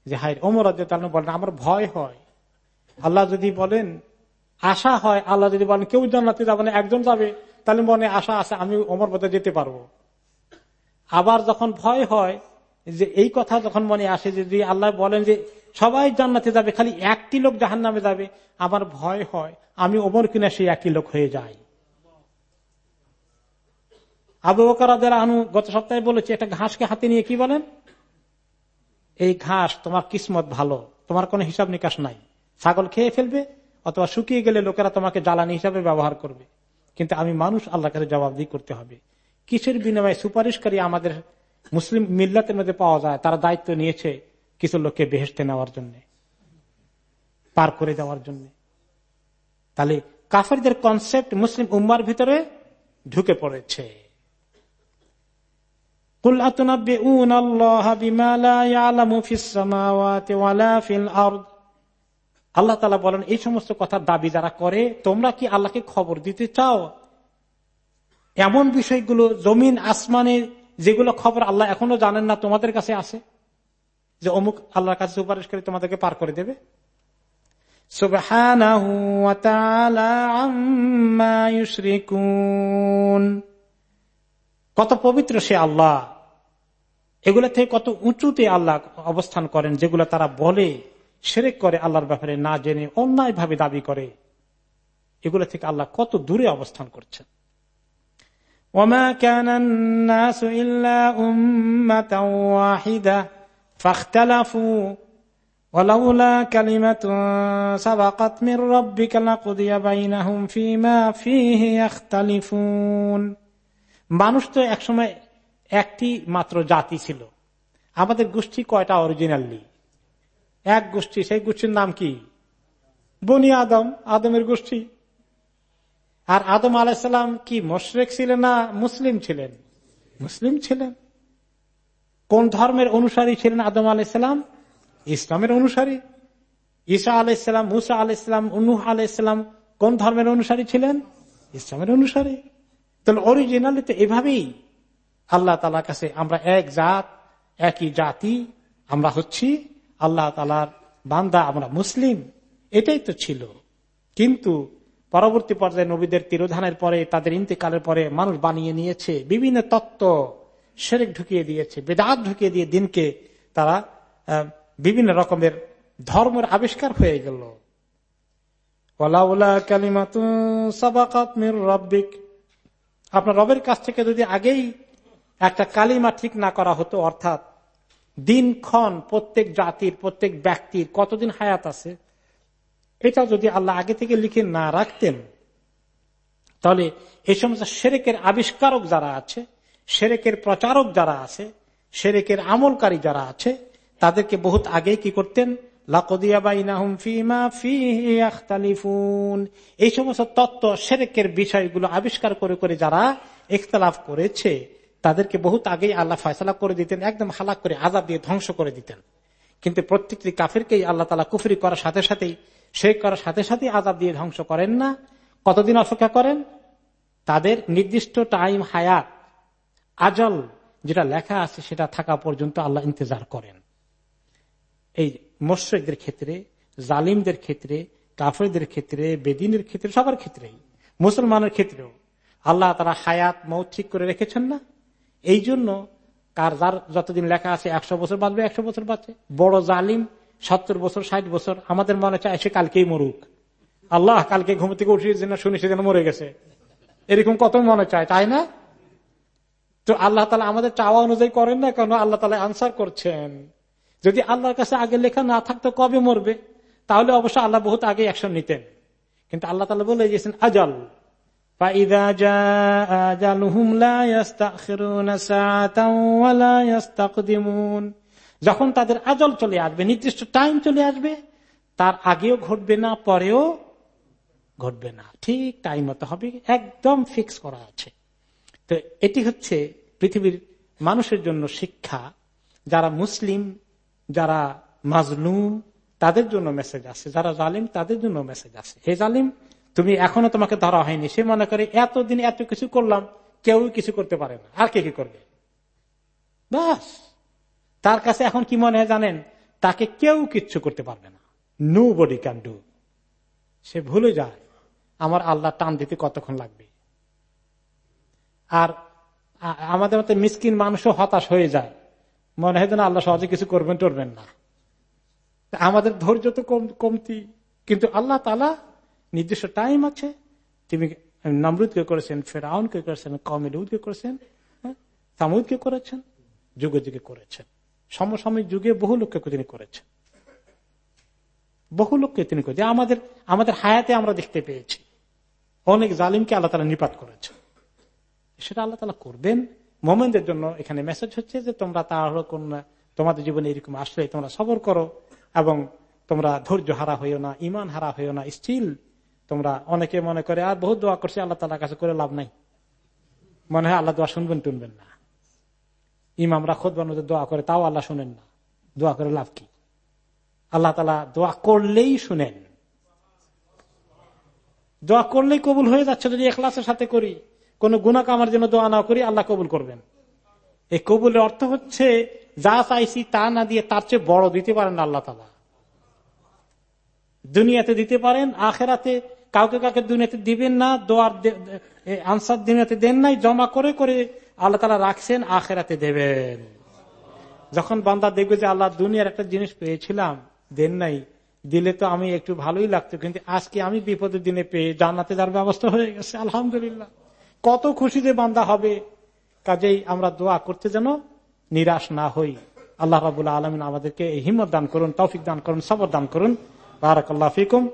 যে হাই অমর রাজি বলেন, আমার ভয় হয়। আল্লাহ যদি বলেন, আশা হয়, আল্লাহ যদি বলেন, কেউ জানাতে যাবে না, একজন যাবে, তাহলে মনে আশা আছে, আমি অমর পথে যেতে পারব। আবার যখন ভয় হয়, যে এই কথা যখন মনে আসে যদি আল্লাহ বলেন যে সবাই জান্নাতে যাবে, খালি একটি লোক জাহান নামে যাবে। আমার ভয় হয়, আমি ওমর কিনা সেই একটি লোক হয়ে যাই। আবু বকর আনু গত সপ্তাহে বলেছি, একটা ঘাসকে হাতে নিয়ে কি বলেন? এই ঘাস তোমার কিসমত ভালো, তোমার কোনো হিসাব নিকাশ নাই। ছাগল খেয়ে ফেলবে, অথবা শুকিয়ে গেলে লোকেরা তোমাকে জ্বালানি হিসাবে ব্যবহার করবে। কিন্তু আমি মানুষ আল্লাহ কাছে জবাবদি করতে হবে। কিসের বিনিময়ে সুপারিশকারী আমাদের মুসলিম মিল্লাতের মধ্যে পাওয়া যায়, তারা দায়িত্ব নিয়েছে। কিছু লোককে বেহেসতে নেওয়ার জন্য, পার করে দেওয়ার জন্য। তাহলে কাফেরদের কনসেপ্ট মুসলিম উম্মার ভিতরে ঢুকে পড়েছে। আল্লাহ তালা বলেন, এই সমস্ত কথার দাবি যারা করে, তোমরা কি আল্লাহকে খবর দিতে চাও? এমন বিষয়গুলো, জমিন, আসমানে যেগুলো খবর আল্লাহ এখনও জানেন না, তোমাদের কাছে আছে? যে অমুক আল্লাহর কাছে সুপারিশ করে তোমাদেরকে পার করে দেবে। কত পবিত্র সে আল্লাহ। এগুলা থেকে কত উঁচুতে আল্লাহ অবস্থান করেন, যেগুলো তারা বলে, সেরেক করে আল্লাহর ব্যাপারে না জেনে অন্যায় ভাবে দাবি করে। এগুলা থেকে আল্লাহ কত দূরে অবস্থান করছেন। ওমা কেন الناس إلا أمة واحدة فاختلفوا ولولا كلمة سبقت من ربك لقضي بينهم فيما فيه يختلفون মানুষ তো একসময় একটি মাত্র জাতি ছিল আমাদের গোষ্ঠী কয়টা অরিজিনালি এক গোষ্ঠী সেই গোষ্ঠীর নাম কি বনি আদম আদমের গোষ্ঠী আর আদম আলাইসাল্লাম কি মোশরেক ছিলেন না মুসলিম ছিলেন মুসলিম ছিলেন কোন ধর্মের অনুসারী ছিলেন আদম আলাইসাল্লাম ইসলামের অনুসারী। ঈসা আলাইসাল্লাম মুসা আলাইসালাম উনুহ আলাইসাল্লাম কোন ধর্মের অনুসারী ছিলেন? ইসলামের অনুসারী। তাহলে অরিজিনালি তো এভাবেই আল্লাহ তালার কাছে আমরা এক জাত, একই জাতি, আমরা হচ্ছি আল্লাহ তালার বান্দা, আমরা মুসলিম। এটাই তো ছিল। কিন্তু পরবর্তী পর্যায়ে নবীদের তিরোধানের পরে, তাদের ইন্তেকালের পরে মানুষ বানিয়ে নিয়েছে বিভিন্ন তত্ত্ব। সেরেক ঢুকিয়ে দিয়েছে, বেদাত ঢুকিয়ে দিয়ে দিনকে তারা বিভিন্ন রকমের ধর্মের আবিষ্কার হয়ে গেল। আপনার রবের কাছ থেকে যদি আগেই একটা কালিমা ঠিক না করা হতো, অর্থাৎ দিনক্ষণ প্রত্যেক জাতির, প্রত্যেক ব্যক্তির কতদিন হায়াত আছে, এটা যদি আল্লাহ আগে থেকে লিখে না রাখতেন, তাহলে এই সমস্ত সেরেকের আবিষ্কারক যারা আছে সেরেকের প্রচারক যারা আছে, সেরেকের আমলকারী যারা আছে, তাদেরকে বহুত আগে কি করতেন? এই সমস্ত তত্ত্ব সেরেকের বিষয়গুলো আবিষ্কার করে করে যারা ইখতলাফ করেছে, তাদেরকে বহুত আগেই আল্লাহ ফয়সলা করে দিতেন, একদম হালাক করে আজাব দিয়ে ধ্বংস করে দিতেন। কিন্তু প্রত্যেকটি কাফেরকেই আল্লাহ তালা কুফরি করার সাথে সাথেই সে করার সাথে সাথে আজাব দিয়ে ধ্বংস করেন না। কতদিন অপেক্ষা করেন? তাদের নির্দিষ্ট টাইম হায়াত আজল যেটা লেখা আছে সেটা থাকা পর্যন্ত আল্লাহ ইন্তজার করেন। এই মোশ্রেকদের ক্ষেত্রে, জালিমদের ক্ষেত্রে, কাফেরদের ক্ষেত্রে, বেদিনের ক্ষেত্রে, সবার ক্ষেত্রেই, মুসলমানের ক্ষেত্রেও আল্লাহ তারা হায়াত মৌ ঠিক করে রেখেছেন না? এই জন্য কার যার যতদিন লেখা আছে একশো বছর বাঁচবে, একশো বছর বাঁচে। বড় জালিম, সত্তর বছর, ষাট বছর, আমাদের মনে চায় সে কালকেই মরুক। আল্লাহ কালকে ঘুম থেকে উঠিয়ে যেন শুনি সেদিন মরে গেছে। এরকম কত মনে চায়, তাই না? তো আল্লাহ তালা আমাদের চাওয়া অনুযায়ী করেন না কেন? আল্লাহ তালা আনসার করছেন। যদি আল্লাহর কাছে আগে লেখা না থাকতো, কবে মরবে? তাহলে অবশ্য আল্লাহ বহুত আগে অ্যাকশন নিতেন। কিন্তু আল্লাহ তালা বলে গেছেন আজল। যখন তাদের আজল চলে আসবে, নির্দিষ্ট টাইম চলে আসবে, তার আগেও ঘটবে না, পরেও ঘটবে না। ঠিক টাইম মতো হবে, একদম ফিক্স করা আছে। তো এটি হচ্ছে পৃথিবীর মানুষের জন্য শিক্ষা। যারা মুসলিম, যারা মাজলুম, তাদের জন্য মেসেজ আছে যারা জালিম, তাদের জন্য মেসেজ আছে হে জালিম, তুমি এখনও তোমাকে ধরা হয়নি। সে মনে করে, এতদিন এত কিছু করলাম, কেউ কিছু করতে পারে না। আর কে কি করবে? বাস। তার কাছে এখন কি মনে হয় জানেন? তাকে কেউ কিচ্ছু করতে পারবে না। নো বডি ক্যান ডু সে ভুলে যায়, আমার আল্লাহ টান দিতে কতক্ষণ লাগবে? আর আমাদের মতো মিসকিন মানুষও হতাশ হয়ে যায়। মনে হয় যেন আল্লাহ সহজে কিছু করবেন টরবেন না। আমাদের ধৈর্য তো কমতি। কিন্তু আল্লাহ তালা নির্দিষ্ট টাইম আছে। তিনি নমরুদকে করেছেন ফেরাউন ফেরাউনকে করেছেন কমিলুদকে করেছেন সামুদকে করেছেন, যুগে যুগে করেছেন। সমসাময়িক যুগে বহু লোককে তিনি করেছেন। বহু লোককে তিনি করেছেন। আমাদের আমাদের হায়াতে আমরা দেখতে পেয়েছি। অনেক জালিমকে আল্লাহ তালা নিপাত করেছেন। সেটা আল্লাহ তালা করবেন। মোমেনদের জন্য এখানে মেসেজ হচ্ছে যে, তোমরা তাহলে কোন তোমাদের জীবনে এরকম আসলে তোমরা সবর করো এবং তোমরা ধৈর্য হারা হইও না ইমান হারা হইও না। স্টিল তোমরা অনেকে মনে করে, আর বহুত দোয়া করছে, আল্লাহ তালার কাছে করে লাভ নাই। মনে হয় আল্লাহ দোয়া শুনবেন টুনবেন না। ইমামরা খোদ বানুদের দোয়া করে, তাও আল্লাহ শুনেন না। দোয়া করে লাভ কি? আল্লাহ তালা দোয়া করলেই শুনেন। দোয়া করলেই কবুল হয়ে যাচ্ছে যদি এখলাসের সাথে করি। কোন গুণা কামার জন্য দোয়া না করি, আল্লাহ কবুল করবেন। এই কবুলের অর্থ হচ্ছে, যা চাইছি তা না দিয়ে তার চেয়ে বড় দিতে পারেন আল্লাহ তালা দুনিয়াতে দিতে পারেন, আখেরাতে কাউকে কাউকে দুনিয়াতে দিবেন না, দোয়ার আনসার দুনিয়াতে দেন নাই, জমা করে করে আল্লাহ তালা রাখছেন, আখেরাতে দেবেন। যখন বান্দা দেখবে যে আল্লাহ দুনিয়ার একটা জিনিস পেয়েছিলাম, দেন নাই, দিলে তো আমি একটু ভালোই লাগতো, কিন্তু আজকে আমি বিপদের দিনে পেয়ে জানাতে যার ব্যবস্থা হয়ে গেছে, আলহামদুলিল্লাহ। কত খুশিতে বান্দা হবে। কাজেই আমরা দোয়া করতে যেন নিরাশ না হই। আল্লাহ রাবুল্লাহ আলমিন আমাদেরকে এই হিম্মত দান করুন, তৌফিক দান করুন, সবর দান করুন। বারাকাল্লাহ ফিকুম।